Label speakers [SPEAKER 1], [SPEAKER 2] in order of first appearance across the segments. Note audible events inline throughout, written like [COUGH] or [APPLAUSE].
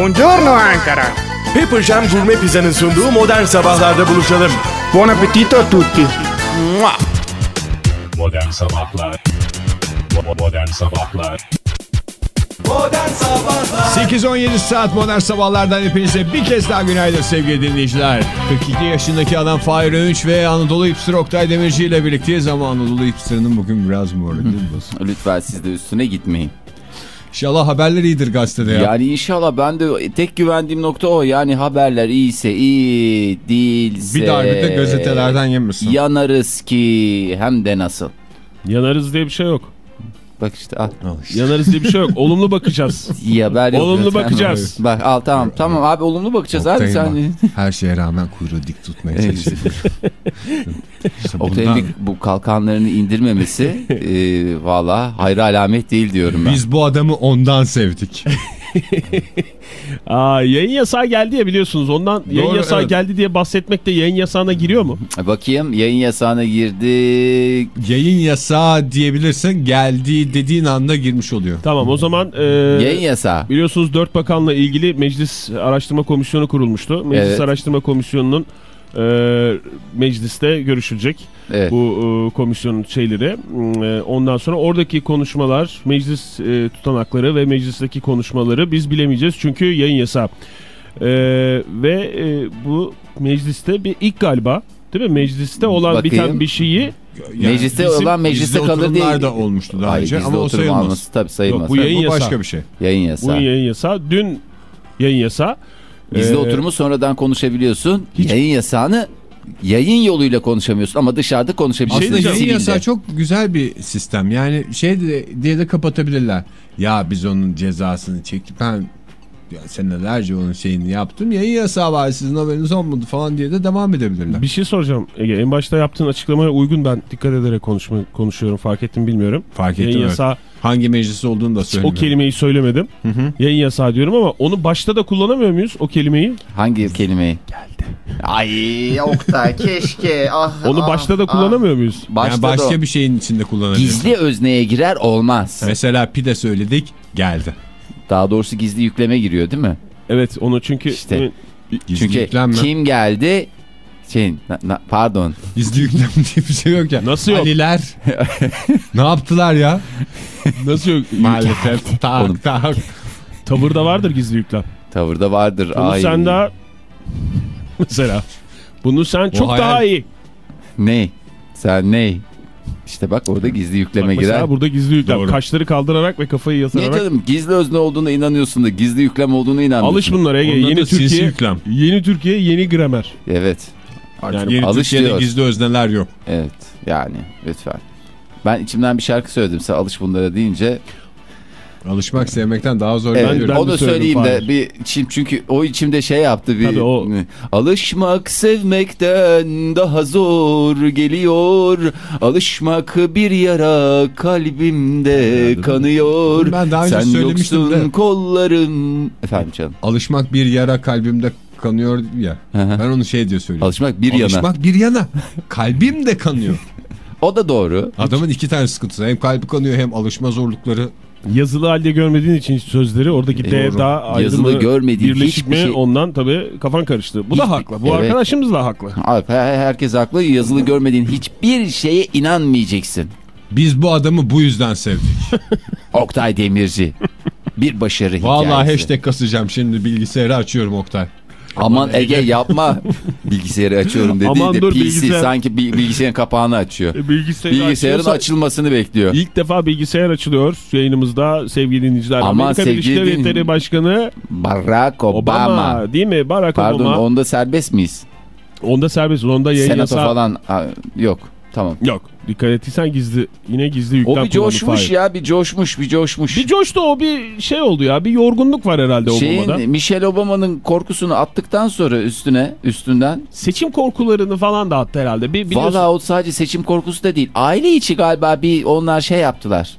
[SPEAKER 1] Buongiorno Ankara.
[SPEAKER 2] Pepper Jam Gourmet Pizza'nın sunduğu modern sabahlarda buluşalım.
[SPEAKER 1] Buon appetito a tutti.
[SPEAKER 2] Mua!
[SPEAKER 3] Modern Sabahlar Modern Sabahlar
[SPEAKER 4] 8-17 saat modern sabahlardan hepinize bir kez daha günaydın sevgili dinleyiciler. 42 yaşındaki adam Fahir Öğünç ve Anadolu Hipster Oktay Demirci ile birlikteyiz ama Anadolu Hipster'ın bugün biraz morali bozuk.
[SPEAKER 5] Lütfen siz de üstüne gitmeyin.
[SPEAKER 4] İnşallah haberler iyidir gazetede ya.
[SPEAKER 5] Yani inşallah ben de tek güvendiğim nokta o. Yani haberler iyiyse iyi değilse.
[SPEAKER 4] Bir darbe de gazetelerden yemesin.
[SPEAKER 5] Yanarız ki hem de nasıl.
[SPEAKER 6] Yanarız diye bir şey yok.
[SPEAKER 5] Bak işte al.
[SPEAKER 6] Yanarız diye bir şey yok. Olumlu bakacağız. [LAUGHS]
[SPEAKER 5] İyi haber yok.
[SPEAKER 6] Olumlu
[SPEAKER 5] zaten.
[SPEAKER 6] bakacağız.
[SPEAKER 5] Bak al tamam tamam abi olumlu bakacağız abi
[SPEAKER 4] Oktay'ın
[SPEAKER 5] sen.
[SPEAKER 4] bak, Her şeye rağmen kuyruğu dik tutmaya çalışıyor. [LAUGHS] İşte
[SPEAKER 5] Oktay'ın
[SPEAKER 4] bundan-
[SPEAKER 5] bu kalkanlarını indirmemesi e, valla hayra alamet değil diyorum ben.
[SPEAKER 4] Biz bu adamı ondan sevdik. [LAUGHS] [LAUGHS]
[SPEAKER 6] Aa, yayın yasağı geldi ya biliyorsunuz. Ondan yayın
[SPEAKER 4] Doğru,
[SPEAKER 6] yasağı
[SPEAKER 4] evet.
[SPEAKER 6] geldi diye bahsetmek de yayın yasağına giriyor mu?
[SPEAKER 5] Bakayım yayın yasağına girdik.
[SPEAKER 4] Yayın yasağı diyebilirsin geldiği dediğin anda girmiş oluyor.
[SPEAKER 6] Tamam o zaman e,
[SPEAKER 5] Yayın yasağı.
[SPEAKER 6] biliyorsunuz dört bakanla ilgili meclis araştırma komisyonu kurulmuştu. Meclis
[SPEAKER 5] Evet.
[SPEAKER 6] araştırma komisyonunun e, mecliste görüşülecek.
[SPEAKER 5] Evet.
[SPEAKER 6] bu e, komisyonun şeyleri. E, ondan sonra oradaki konuşmalar, meclis e, tutanakları ve meclisteki konuşmaları biz bilemeyeceğiz çünkü yayın yasağı. E, ve e, bu mecliste bir ilk galiba değil mi? Mecliste olan
[SPEAKER 5] Bakayım.
[SPEAKER 6] biten bir şeyi
[SPEAKER 5] Mecliste
[SPEAKER 4] bizim
[SPEAKER 5] olan mecliste kalır değil.
[SPEAKER 4] da olmuştu daha
[SPEAKER 5] Ay,
[SPEAKER 4] önce ama o sayılmaz.
[SPEAKER 5] alması tabii sayılmaz.
[SPEAKER 6] Yok, bu yayın
[SPEAKER 4] Bu
[SPEAKER 6] yasağı.
[SPEAKER 4] başka bir şey.
[SPEAKER 5] Yayın
[SPEAKER 6] bu
[SPEAKER 5] yasağı.
[SPEAKER 6] yayın yasağı. Dün yayın yasağı.
[SPEAKER 5] Gizli
[SPEAKER 6] E,
[SPEAKER 5] oturumu sonradan konuşabiliyorsun.
[SPEAKER 6] Hiç-
[SPEAKER 5] Yayın yasağını yayın yoluyla konuşamıyorsun ama dışarıda konuşabiliyorsun.
[SPEAKER 4] Aslında yayın yasağı çok güzel bir sistem. Yani şey de, diye de kapatabilirler. Ya biz onun cezasını çektik. Ben ya senelerce onun şeyini yaptım. Yayın yasağı var sizin haberiniz olmadı falan diye de devam edebilirler.
[SPEAKER 6] Bir şey soracağım Ege. En başta yaptığın açıklamaya uygun ben dikkat ederek konuşma, konuşuyorum. Fark ettim bilmiyorum.
[SPEAKER 4] Fark
[SPEAKER 6] Yayın
[SPEAKER 4] ettim. evet.
[SPEAKER 6] yasağı
[SPEAKER 4] Hangi meclis olduğunu da
[SPEAKER 6] o
[SPEAKER 4] söylemiyorum.
[SPEAKER 6] kelimeyi söylemedim. Yayın yasağı diyorum ama onu başta da kullanamıyor muyuz o kelimeyi?
[SPEAKER 5] Hangi kelimeyi? Geldi. Ay Oktay [LAUGHS] keşke. Ah,
[SPEAKER 6] Onu
[SPEAKER 5] ah,
[SPEAKER 6] başta da
[SPEAKER 5] ah.
[SPEAKER 6] kullanamıyor muyuz?
[SPEAKER 5] Başta
[SPEAKER 4] yani
[SPEAKER 5] da
[SPEAKER 4] başka
[SPEAKER 5] o.
[SPEAKER 4] bir şeyin içinde kullanabiliriz.
[SPEAKER 5] Gizli özneye girer olmaz.
[SPEAKER 4] Mesela pide söyledik geldi.
[SPEAKER 5] Daha doğrusu gizli yükleme giriyor değil mi?
[SPEAKER 6] Evet onu çünkü
[SPEAKER 5] İşte.
[SPEAKER 4] Gizli
[SPEAKER 5] Çünkü
[SPEAKER 4] yüklenme.
[SPEAKER 5] kim geldi? Şey, na- na- pardon.
[SPEAKER 4] Gizli yüklem diye bir şey yok ya.
[SPEAKER 6] Nasıl yok?
[SPEAKER 4] Aliler [LAUGHS] ne yaptılar ya?
[SPEAKER 6] nasıl yok? [LAUGHS]
[SPEAKER 4] Maalesef tak
[SPEAKER 5] Oğlum.
[SPEAKER 4] tak.
[SPEAKER 6] Tavırda vardır gizli yüklem.
[SPEAKER 5] Tavırda vardır.
[SPEAKER 6] Bunu
[SPEAKER 5] Ay.
[SPEAKER 6] sen daha [LAUGHS] mesela bunu sen çok
[SPEAKER 4] hayal-
[SPEAKER 6] daha iyi.
[SPEAKER 5] Ne? Sen ne? İşte bak orada gizli yükleme
[SPEAKER 6] Bak mesela
[SPEAKER 5] girer.
[SPEAKER 6] burada gizli yüklem.
[SPEAKER 4] Doğru.
[SPEAKER 6] Kaşları kaldırarak ve kafayı
[SPEAKER 5] Niye
[SPEAKER 6] yatırarak.
[SPEAKER 5] canım gizli özne olduğuna inanıyorsun da gizli yüklem olduğuna inanmıyorsun.
[SPEAKER 6] Alış bunlara Yeni Türkiye,
[SPEAKER 4] yüklem.
[SPEAKER 6] yeni Türkiye, yeni gramer.
[SPEAKER 5] Evet.
[SPEAKER 6] Yani
[SPEAKER 4] Yeni
[SPEAKER 5] alış
[SPEAKER 4] Türkiye'de
[SPEAKER 5] diyor.
[SPEAKER 4] gizli özneler yok.
[SPEAKER 5] Evet yani lütfen. Ben içimden bir şarkı söyledim sen alış bunlara deyince.
[SPEAKER 4] Alışmak sevmekten daha zor.
[SPEAKER 5] Evet,
[SPEAKER 4] geliyor.
[SPEAKER 6] ben de
[SPEAKER 5] onu söyleyeyim de bir çünkü o içimde şey yaptı bir
[SPEAKER 6] Tabii o-
[SPEAKER 5] alışmak sevmekten daha zor geliyor alışmak bir yara kalbimde kanıyor
[SPEAKER 4] Ben daha önce
[SPEAKER 5] sen
[SPEAKER 4] söylemiştim
[SPEAKER 5] yoksun
[SPEAKER 4] de.
[SPEAKER 5] kollarım efendim canım
[SPEAKER 4] Alışmak bir yara kalbimde kanıyor ya.
[SPEAKER 5] Hı.
[SPEAKER 4] ben onu şey diye söylüyorum.
[SPEAKER 5] alışmak bir yana
[SPEAKER 4] Alışmak bir yana. Kalbim de kanıyor. [LAUGHS]
[SPEAKER 5] o da doğru
[SPEAKER 4] Adamın iki tane sıkıntısı. Hem kalbi kanıyor hem alışma zorlukları.
[SPEAKER 6] Yazılı halde görmediğin için sözleri oradaki D
[SPEAKER 4] Doğru.
[SPEAKER 6] daha ayrı
[SPEAKER 5] Yazılı
[SPEAKER 6] mı,
[SPEAKER 5] görmediğin
[SPEAKER 6] birleşik
[SPEAKER 5] hiçbir
[SPEAKER 6] mi
[SPEAKER 5] şey-
[SPEAKER 6] ondan tabii kafan karıştı. Bu da
[SPEAKER 5] Hiçbir-
[SPEAKER 6] haklı. Bu
[SPEAKER 5] Evet.
[SPEAKER 6] arkadaşımız da haklı.
[SPEAKER 5] Herkes haklı yazılı görmediğin hiçbir şeye inanmayacaksın
[SPEAKER 4] Biz bu adamı bu yüzden sevdik. [LAUGHS]
[SPEAKER 5] Oktay Demirci bir başarı hikayesi
[SPEAKER 4] Vallahi hashtag kasacağım şimdi bilgisayarı açıyorum Oktay.
[SPEAKER 5] Aman Ege yapma. [LAUGHS] Bilgisayarı açıyorum dediği
[SPEAKER 6] Aman
[SPEAKER 5] de
[SPEAKER 6] dur,
[SPEAKER 5] PC
[SPEAKER 6] bilgisayar-
[SPEAKER 5] sanki bi- bilgisayarın kapağını açıyor.
[SPEAKER 6] E, Bilgisayarı
[SPEAKER 5] Bilgisayarın
[SPEAKER 6] açıyorsa-
[SPEAKER 5] açılmasını bekliyor.
[SPEAKER 6] İlk defa bilgisayar açılıyor yayınımızda sevgili dinleyiciler.
[SPEAKER 5] Aman
[SPEAKER 6] Amerika
[SPEAKER 5] sevgili
[SPEAKER 6] Birleşik Devletleri Başkanı
[SPEAKER 5] Barack Obama.
[SPEAKER 6] Obama. değil mi? Barack
[SPEAKER 5] Pardon
[SPEAKER 6] Obama.
[SPEAKER 5] onda serbest miyiz?
[SPEAKER 6] Onda serbest. Onda yayın
[SPEAKER 5] Senato
[SPEAKER 6] yasağı-
[SPEAKER 5] falan yok. Tamam.
[SPEAKER 6] Yok. Dikkat ettiysen gizli. Yine gizli yüklem
[SPEAKER 5] O bir coşmuş
[SPEAKER 6] Fahir.
[SPEAKER 5] ya bir coşmuş bir coşmuş.
[SPEAKER 6] Bir coştu o bir şey oldu ya. Bir yorgunluk var herhalde Obama'da.
[SPEAKER 5] Şeyin Michelle Obama'nın korkusunu attıktan sonra üstüne üstünden
[SPEAKER 6] Seçim korkularını falan da attı herhalde. Bir, biliyorsun,
[SPEAKER 5] Valla o sadece seçim korkusu da değil. Aile içi galiba bir onlar şey yaptılar.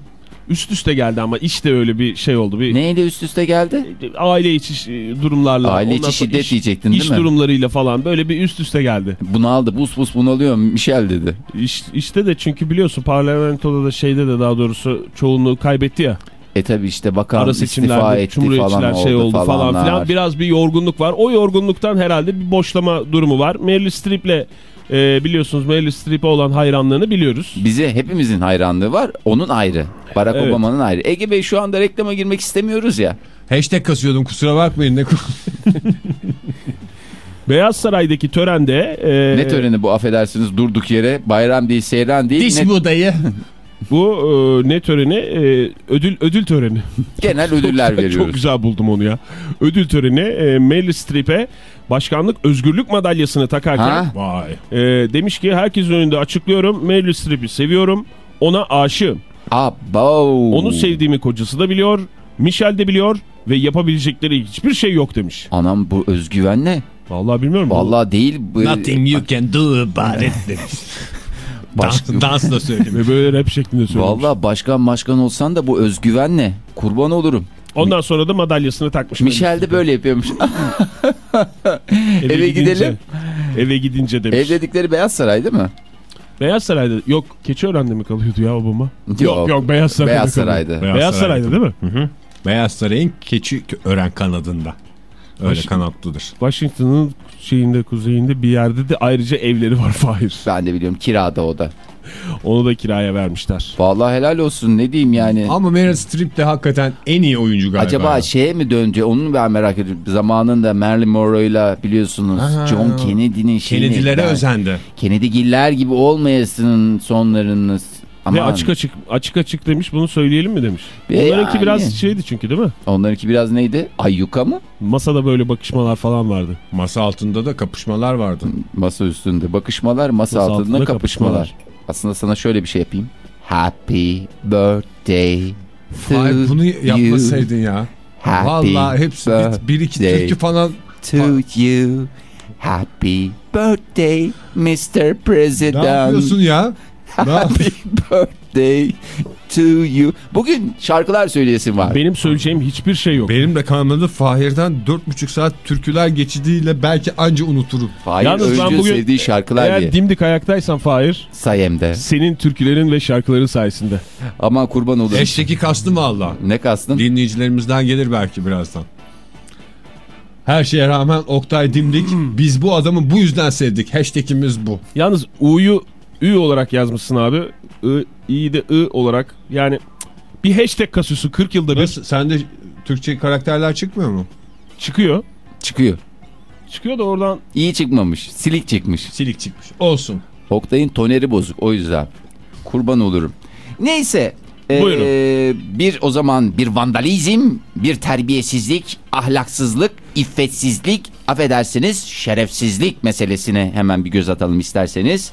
[SPEAKER 6] Üst üste geldi ama işte öyle bir şey oldu. Bir
[SPEAKER 5] Neyle üst üste geldi?
[SPEAKER 6] aile içi durumlarla.
[SPEAKER 5] Aile içi şiddet
[SPEAKER 6] iş-
[SPEAKER 5] diyecektin değil
[SPEAKER 6] iş
[SPEAKER 5] mi?
[SPEAKER 6] durumlarıyla falan böyle bir üst üste geldi.
[SPEAKER 5] Bunaldı bus bus bunalıyor Michel dedi.
[SPEAKER 6] İş, işte de çünkü biliyorsun parlamentoda da şeyde de daha doğrusu çoğunluğu kaybetti ya.
[SPEAKER 5] E tabi işte bakan
[SPEAKER 6] Ara
[SPEAKER 5] istifa etti falan
[SPEAKER 6] şey oldu falan filan. Biraz bir yorgunluk var. O yorgunluktan herhalde bir boşlama durumu var. Meryl Streep'le e, biliyorsunuz Meryl Streep'e olan hayranlığını biliyoruz.
[SPEAKER 5] Bize hepimizin hayranlığı var. Onun ayrı. Barack
[SPEAKER 6] Evet.
[SPEAKER 5] Obama'nın ayrı. Ege Bey şu anda reklama girmek istemiyoruz ya.
[SPEAKER 4] Hashtag kasıyordum kusura bakmayın. Ne [LAUGHS]
[SPEAKER 6] Beyaz Saray'daki törende e,
[SPEAKER 5] Ne töreni bu affedersiniz durduk yere bayram değil seyran değil.
[SPEAKER 4] Diş
[SPEAKER 5] ne-
[SPEAKER 4] budayı.
[SPEAKER 6] Bu e, ne töreni? E, ödül ödül töreni.
[SPEAKER 5] genel [LAUGHS] ödüller
[SPEAKER 6] Çok
[SPEAKER 5] veriyoruz.
[SPEAKER 6] güzel buldum onu ya. Ödül töreni e, Meryl Streep'e başkanlık özgürlük madalyasını takarken
[SPEAKER 5] Ha?
[SPEAKER 4] Vay.
[SPEAKER 6] e, demiş ki herkesin önünde açıklıyorum. Meryl Streep'i seviyorum. Ona aşığım.
[SPEAKER 5] Abo.
[SPEAKER 6] Onu sevdiğimi kocası da biliyor. Michel de biliyor ve yapabilecekleri hiçbir şey yok demiş.
[SPEAKER 5] Anam bu özgüven ne?
[SPEAKER 6] Vallahi bilmiyorum.
[SPEAKER 5] Vallahi değil. Bu...
[SPEAKER 4] Nothing you can do about it demiş. [LAUGHS]
[SPEAKER 5] Baş-
[SPEAKER 4] Dans, dans da söylemiş. [LAUGHS]
[SPEAKER 6] Ve böyle rap şeklinde söylemiş.
[SPEAKER 5] Vallahi başkan başkan olsan da bu özgüven ne? Kurban olurum.
[SPEAKER 6] Ondan sonra da madalyasını takmış.
[SPEAKER 5] Michel de böyle yapıyormuş. [LAUGHS]
[SPEAKER 6] Eve
[SPEAKER 5] eve
[SPEAKER 6] gidince-
[SPEAKER 5] gidelim.
[SPEAKER 6] Eve gidince demiş.
[SPEAKER 5] Evledikleri Beyaz Saray değil mi?
[SPEAKER 6] Beyaz Saray'da yok Keçiören'de mi kalıyordu ya Obama?
[SPEAKER 5] Yok.
[SPEAKER 6] Yok yok Beyaz Saray'da
[SPEAKER 5] Beyaz. Saray'da.
[SPEAKER 6] Beyaz,
[SPEAKER 4] Beyaz
[SPEAKER 6] Saray'da,
[SPEAKER 4] Saray'da.
[SPEAKER 6] değil mi?
[SPEAKER 4] Beyaz Saray'ın keçi ören kanadında. Öyle
[SPEAKER 6] Baş-
[SPEAKER 4] kanatlıdır.
[SPEAKER 6] Washington'ın şeyinde kuzeyinde bir yerde de ayrıca evleri var Fahir.
[SPEAKER 5] Ben de biliyorum kirada o da.
[SPEAKER 6] Onu da kiraya vermişler.
[SPEAKER 5] Vallahi helal olsun ne diyeyim yani.
[SPEAKER 4] Ama Meryl Streep de hakikaten en iyi oyuncu galiba.
[SPEAKER 5] Acaba şeye mi dönecek onu ben merak ediyorum. Zamanında Marilyn Monroe'yla biliyorsunuz
[SPEAKER 4] Aha.
[SPEAKER 5] John Kennedy'nin şeyini.
[SPEAKER 4] Kennedy'lere
[SPEAKER 5] ben-
[SPEAKER 4] özendi.
[SPEAKER 5] Kennedy gibi olmayasının sonlarınız. Ama
[SPEAKER 6] Ve açık açık açık açık demiş bunu söyleyelim mi demiş.
[SPEAKER 5] E
[SPEAKER 6] Onlarınki
[SPEAKER 5] yani.
[SPEAKER 6] biraz şeydi çünkü değil mi?
[SPEAKER 5] Onlarınki biraz neydi? Ayyuka mı?
[SPEAKER 6] Masada böyle bakışmalar falan vardı.
[SPEAKER 4] Masa altında da kapışmalar vardı.
[SPEAKER 5] Masa üstünde bakışmalar, masa,
[SPEAKER 6] Masa
[SPEAKER 5] altında,
[SPEAKER 6] altında
[SPEAKER 5] kapışmalar.
[SPEAKER 6] kapışmalar.
[SPEAKER 5] Aslında sana şöyle bir şey yapayım. Happy birthday to
[SPEAKER 4] Hayır bunu yapmasaydın ya.
[SPEAKER 5] Happy
[SPEAKER 4] Vallahi hepsi bir, bir iki türkü falan.
[SPEAKER 5] to you. Happy birthday Mr. President.
[SPEAKER 4] Ne yapıyorsun ya? [LAUGHS]
[SPEAKER 5] Happy birthday to you. Bugün şarkılar söyleyesim var.
[SPEAKER 6] Benim söyleyeceğim hiçbir şey yok.
[SPEAKER 4] Benim de kanalımda Fahir'den 4,5 saat türküler geçidiyle belki anca unuturum.
[SPEAKER 5] Hayır
[SPEAKER 6] Yalnız ben bugün
[SPEAKER 5] sevdiği şarkılar
[SPEAKER 6] Eğer
[SPEAKER 5] diye.
[SPEAKER 6] dimdik ayaktaysan Fahir
[SPEAKER 5] Sayemde.
[SPEAKER 6] senin türkülerin ve şarkıların sayesinde.
[SPEAKER 5] Aman kurban olurum.
[SPEAKER 4] Eşteki kastım valla.
[SPEAKER 5] Ne kastın?
[SPEAKER 4] Dinleyicilerimizden gelir belki birazdan. Her şeye rağmen Oktay Dimdik biz bu adamı bu yüzden sevdik. Hashtagimiz bu.
[SPEAKER 6] Yalnız U'yu Ü olarak yazmışsın abi. I, İ'yi de I olarak. Yani bir hashtag kasıyorsun 40 yılda bir
[SPEAKER 4] Nasıl? Sende Türkçe karakterler çıkmıyor mu?
[SPEAKER 6] çıkıyor.
[SPEAKER 5] Çıkıyor.
[SPEAKER 6] Çıkıyor da oradan
[SPEAKER 5] İyi çıkmamış. Silik çıkmış.
[SPEAKER 4] Silik çıkmış. Olsun.
[SPEAKER 5] Oktay'ın toneri bozuk o yüzden. Kurban olurum. Neyse. ee,
[SPEAKER 6] Buyurun.
[SPEAKER 5] bir o zaman bir vandalizm, bir terbiyesizlik, ahlaksızlık, iffetsizlik, affedersiniz şerefsizlik meselesine hemen bir göz atalım isterseniz.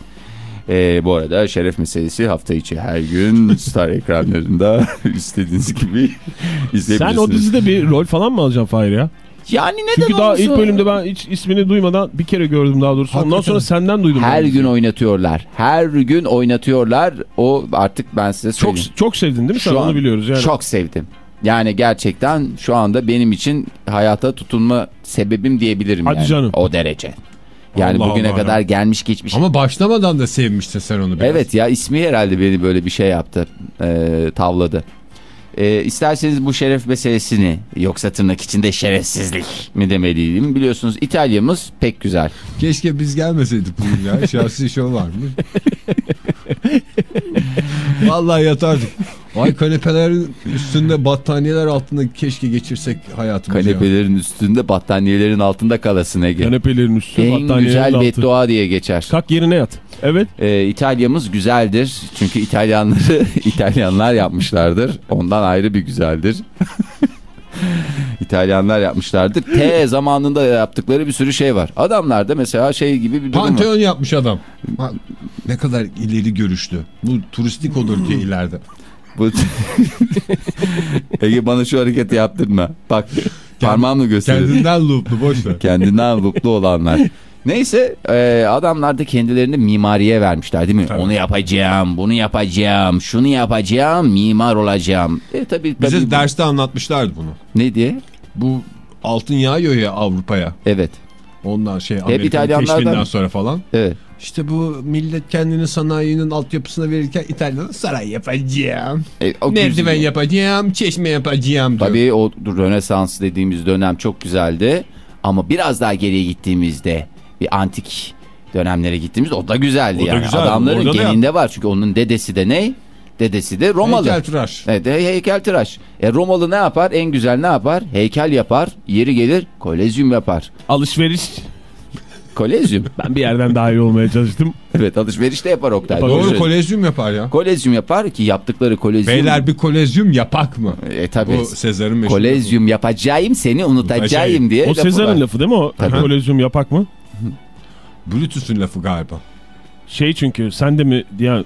[SPEAKER 5] Ee, bu arada şeref meselesi hafta içi her gün Star ekranlarında [LAUGHS] istediğiniz gibi
[SPEAKER 6] sen
[SPEAKER 5] izleyebilirsiniz.
[SPEAKER 6] o dizide bir rol falan mı alacaksın Fahir ya?
[SPEAKER 5] Yani neden
[SPEAKER 6] Çünkü daha
[SPEAKER 5] olmasın?
[SPEAKER 6] ilk bölümde ben hiç ismini duymadan bir kere gördüm daha doğrusu. Ondan
[SPEAKER 4] Hakikaten.
[SPEAKER 6] sonra senden duydum.
[SPEAKER 5] Her gün oynatıyorlar. Her gün oynatıyorlar. O artık ben size
[SPEAKER 6] çok
[SPEAKER 5] söyleyeyim.
[SPEAKER 6] çok sevdin değil mi sen
[SPEAKER 5] Şu
[SPEAKER 6] onu
[SPEAKER 5] an
[SPEAKER 6] biliyoruz yani.
[SPEAKER 5] Çok sevdim. Yani gerçekten şu anda benim için hayata tutunma sebebim diyebilirim
[SPEAKER 6] Hadi
[SPEAKER 5] yani.
[SPEAKER 6] canım.
[SPEAKER 5] O derece. Yani
[SPEAKER 4] Allah
[SPEAKER 5] bugüne
[SPEAKER 4] Allah
[SPEAKER 5] kadar
[SPEAKER 4] ya.
[SPEAKER 5] gelmiş geçmiş.
[SPEAKER 4] Ama başlamadan da sevmiştin sen onu biraz.
[SPEAKER 5] Evet ya ismi herhalde beni böyle bir şey yaptı. e, tavladı. E, isterseniz bu şeref meselesini yoksa tırnak içinde şerefsizlik mi demeliydim. Biliyorsunuz İtalya'mız pek güzel.
[SPEAKER 4] Keşke biz gelmeseydik bugün ya. Şahsi şov var mı? [LAUGHS] Vallahi yatardık. Ay kanepelerin üstünde battaniyeler altında keşke geçirsek hayatımızı. ya.
[SPEAKER 5] Kanepelerin üstünde battaniyelerin altında kalasın Ege.
[SPEAKER 6] Kanepelerin üstü,
[SPEAKER 5] en
[SPEAKER 6] battaniyelerin
[SPEAKER 5] güzel
[SPEAKER 6] altı.
[SPEAKER 5] beddua diye geçer.
[SPEAKER 6] Kalk yerine yat. Evet.
[SPEAKER 5] Ee, İtalya'mız güzeldir. Çünkü İtalyanları [LAUGHS] İtalyanlar yapmışlardır. Ondan ayrı bir güzeldir. [LAUGHS] İtalyanlar yapmışlardır. T zamanında yaptıkları bir sürü şey var. Adamlarda mesela şey gibi bir durum var.
[SPEAKER 4] Panteon yapmış adam. Ne kadar ileri görüşlü. Bu turistik olur diye ileride.
[SPEAKER 5] Bu... Ege bana şu hareketi yaptırma. Bak parmağımla gösteriyorum.
[SPEAKER 4] Kendinden looplu boş ver.
[SPEAKER 5] Kendinden mutlu olanlar. Neyse e, adamlar da kendilerini mimariye vermişler değil mi? Onu yapacağım, bunu yapacağım, şunu yapacağım, mimar olacağım. E tabii tabii.
[SPEAKER 4] Bize
[SPEAKER 5] bu-
[SPEAKER 4] derste anlatmışlardı bunu.
[SPEAKER 5] Ne diye?
[SPEAKER 4] Bu altın yağıyor ya Avrupa'ya.
[SPEAKER 5] Evet.
[SPEAKER 4] Ondan şey Amerika'nın keşfinden sonra falan.
[SPEAKER 5] Evet.
[SPEAKER 4] İşte bu millet kendini sanayinin altyapısına verirken İtalya'da saray yapacağım.
[SPEAKER 5] E,
[SPEAKER 4] Merdiven
[SPEAKER 5] güzel.
[SPEAKER 4] yapacağım, çeşme yapacağım diyor.
[SPEAKER 5] Tabii o Rönesans dediğimiz dönem çok güzeldi. Ama biraz daha geriye gittiğimizde bir antik dönemlere gittiğimizde o da güzeldi
[SPEAKER 2] O da
[SPEAKER 5] yani.
[SPEAKER 2] güzel,
[SPEAKER 5] Adamların
[SPEAKER 2] orada da
[SPEAKER 5] geninde var çünkü onun dedesi de ne? Dedesi de Romalı.
[SPEAKER 4] Heykeltıraş.
[SPEAKER 5] Evet he- heykeltıraş. E Romalı ne yapar? En güzel ne yapar? Heykel yapar. Yeri gelir kolezyum yapar.
[SPEAKER 6] Alışveriş.
[SPEAKER 5] Kolezyum.
[SPEAKER 6] Ben bir yerden daha iyi olmaya çalıştım. [LAUGHS]
[SPEAKER 5] evet alışveriş de yapar Oktay.
[SPEAKER 6] Yapar.
[SPEAKER 5] Doğru söylüyorsun.
[SPEAKER 4] kolezyum yapar ya.
[SPEAKER 5] Kolezyum yapar ki yaptıkları kolezyum.
[SPEAKER 4] Beyler bir kolezyum yapak mı?
[SPEAKER 5] E tabi.
[SPEAKER 4] Bu Sezar'ın meşhur.
[SPEAKER 5] Kolezyum yapacağım seni unutacağım diye.
[SPEAKER 6] O Sezar'ın lafı değil mi o?
[SPEAKER 5] Tabii.
[SPEAKER 6] Kolezyum yapak mı?
[SPEAKER 4] Brutus'un lafı galiba.
[SPEAKER 6] Şey çünkü sen de mi diyen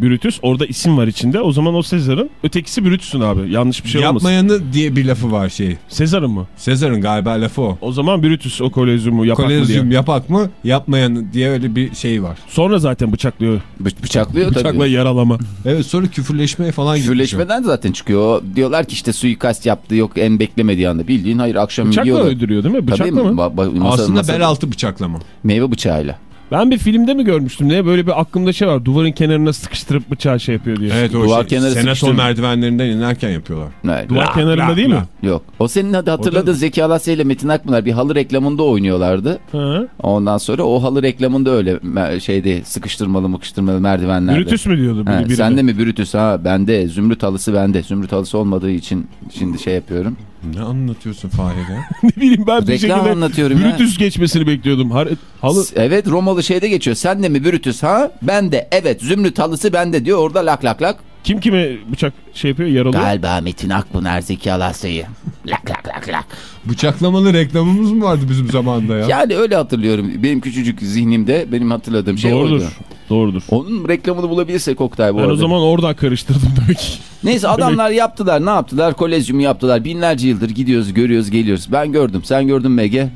[SPEAKER 6] Brutus orada isim var içinde. O zaman o Sezar'ın ötekisi Brutus'un abi. Yanlış bir şey olmasın.
[SPEAKER 4] Yapmayanı diye bir lafı var şey.
[SPEAKER 6] Sezar'ın mı?
[SPEAKER 4] Sezar'ın galiba lafı o.
[SPEAKER 6] O zaman Brutus o kolezyumu yapak mı
[SPEAKER 4] Kolezyum
[SPEAKER 6] diye.
[SPEAKER 4] yapak mı yapmayanı diye öyle bir şey var.
[SPEAKER 6] Sonra zaten bıçaklıyor.
[SPEAKER 5] Bı- Bıçaklıyor tabii.
[SPEAKER 6] Bıçakla yaralama.
[SPEAKER 4] Evet sonra küfürleşmeye falan gidiyor.
[SPEAKER 5] Küfürleşmeden de zaten çıkıyor. Diyorlar ki işte suikast yaptı yok en beklemediği anda. Bildiğin hayır akşam
[SPEAKER 6] Bıçakla
[SPEAKER 5] yiyorlar.
[SPEAKER 6] öldürüyor değil mi?
[SPEAKER 5] Tabii,
[SPEAKER 6] Bıçakla mı?
[SPEAKER 5] ba- masa-
[SPEAKER 4] Aslında
[SPEAKER 5] masa-
[SPEAKER 4] bel altı bıçaklama.
[SPEAKER 5] Meyve bıçağıyla.
[SPEAKER 6] Ben bir filmde mi görmüştüm ne? Böyle bir aklımda şey var. Duvarın kenarına sıkıştırıp bıçağı şey yapıyor diye.
[SPEAKER 4] Evet o
[SPEAKER 5] Duvar
[SPEAKER 4] şey,
[SPEAKER 5] kenarı
[SPEAKER 4] senato
[SPEAKER 5] sıkıştırma.
[SPEAKER 4] merdivenlerinden inerken yapıyorlar.
[SPEAKER 5] Evet.
[SPEAKER 6] Duvar kenarında değil mi?
[SPEAKER 5] Yok. O senin hatırladığın Zeki Alasya ile Metin Akpınar bir halı reklamında oynuyorlardı.
[SPEAKER 6] Hı.
[SPEAKER 5] Ondan sonra o halı reklamında öyle şeyde sıkıştırmalı mıkıştırmalı merdivenlerde.
[SPEAKER 6] Brutus mu diyordu biri? biri
[SPEAKER 5] sen
[SPEAKER 6] de?
[SPEAKER 5] de mi Brutus ha bende zümrüt halısı bende zümrüt halısı olmadığı için şimdi şey yapıyorum.
[SPEAKER 4] Ne anlatıyorsun Fahir ya? [LAUGHS]
[SPEAKER 6] ne bileyim ben bir
[SPEAKER 5] Reklam
[SPEAKER 6] şekilde
[SPEAKER 5] anlatıyorum ya.
[SPEAKER 6] Brutus geçmesini bekliyordum. Har- halı
[SPEAKER 5] Evet Romalı şeyde geçiyor sen de mi Brutus ha ben de evet zümrüt halısı bende diyor orada lak lak lak.
[SPEAKER 6] Kim kime bıçak şey yapıyor yaralıyor?
[SPEAKER 5] Galiba Metin Akpınar Zeki Alasya'yı lak lak lak lak.
[SPEAKER 4] Bıçaklamalı reklamımız mı vardı bizim zamanında ya?
[SPEAKER 5] Yani öyle hatırlıyorum benim küçücük zihnimde benim hatırladığım şey
[SPEAKER 6] Doğrudur.
[SPEAKER 5] oydu.
[SPEAKER 6] Doğrudur.
[SPEAKER 5] Onun reklamını bulabilirsek Oktay bu
[SPEAKER 6] Ben
[SPEAKER 5] arada.
[SPEAKER 6] o zaman oradan karıştırdım demek ki.
[SPEAKER 5] Neyse adamlar yaptılar ne yaptılar kolezyumu yaptılar binlerce yıldır gidiyoruz görüyoruz geliyoruz. Ben gördüm sen gördün mü Ege?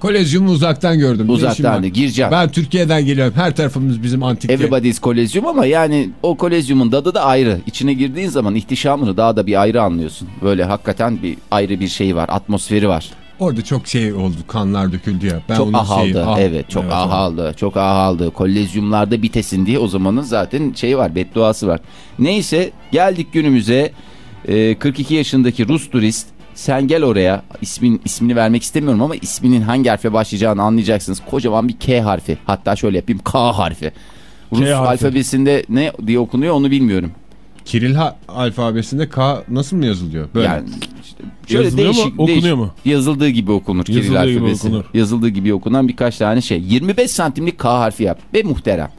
[SPEAKER 4] Kolezyumu uzaktan gördüm.
[SPEAKER 5] Uzaktan da gireceğim.
[SPEAKER 4] Ben Türkiye'den geliyorum. Her tarafımız bizim antik.
[SPEAKER 5] Everybody's kolezyum ama yani o kolezyumun tadı da ayrı. İçine girdiğin zaman ihtişamını daha da bir ayrı anlıyorsun. Böyle hakikaten bir ayrı bir şey var atmosferi var.
[SPEAKER 4] Orada çok şey oldu. Kanlar döküldü ya. Ben
[SPEAKER 5] çok
[SPEAKER 4] onun
[SPEAKER 5] ahaldı
[SPEAKER 4] şeyi- ah,
[SPEAKER 5] evet çok ahaldı çok ahaldı kolezyumlarda bitesin diye o zamanın zaten şeyi var bedduası var. Neyse geldik günümüze Ee, 42 yaşındaki Rus turist sen gel oraya ismin ismini vermek istemiyorum ama isminin hangi harfe başlayacağını anlayacaksınız. Kocaman bir K harfi hatta şöyle yapayım K harfi. Rus
[SPEAKER 6] harfi.
[SPEAKER 5] alfabesinde ne diye okunuyor onu bilmiyorum.
[SPEAKER 4] Kiril alfabesinde K nasıl mı yazılıyor? Böyle.
[SPEAKER 5] Yani işte şöyle
[SPEAKER 6] Yazılıyor mu,
[SPEAKER 5] değişik,
[SPEAKER 6] okunuyor
[SPEAKER 5] değişik-
[SPEAKER 6] mu?
[SPEAKER 5] Yazıldığı gibi okunur Kiril
[SPEAKER 6] Yazıldığı gibi
[SPEAKER 5] alfabesi.
[SPEAKER 6] okunur.
[SPEAKER 5] Yazıldığı gibi okunan birkaç tane şey. 25 santimlik K harfi yap ve muhterem.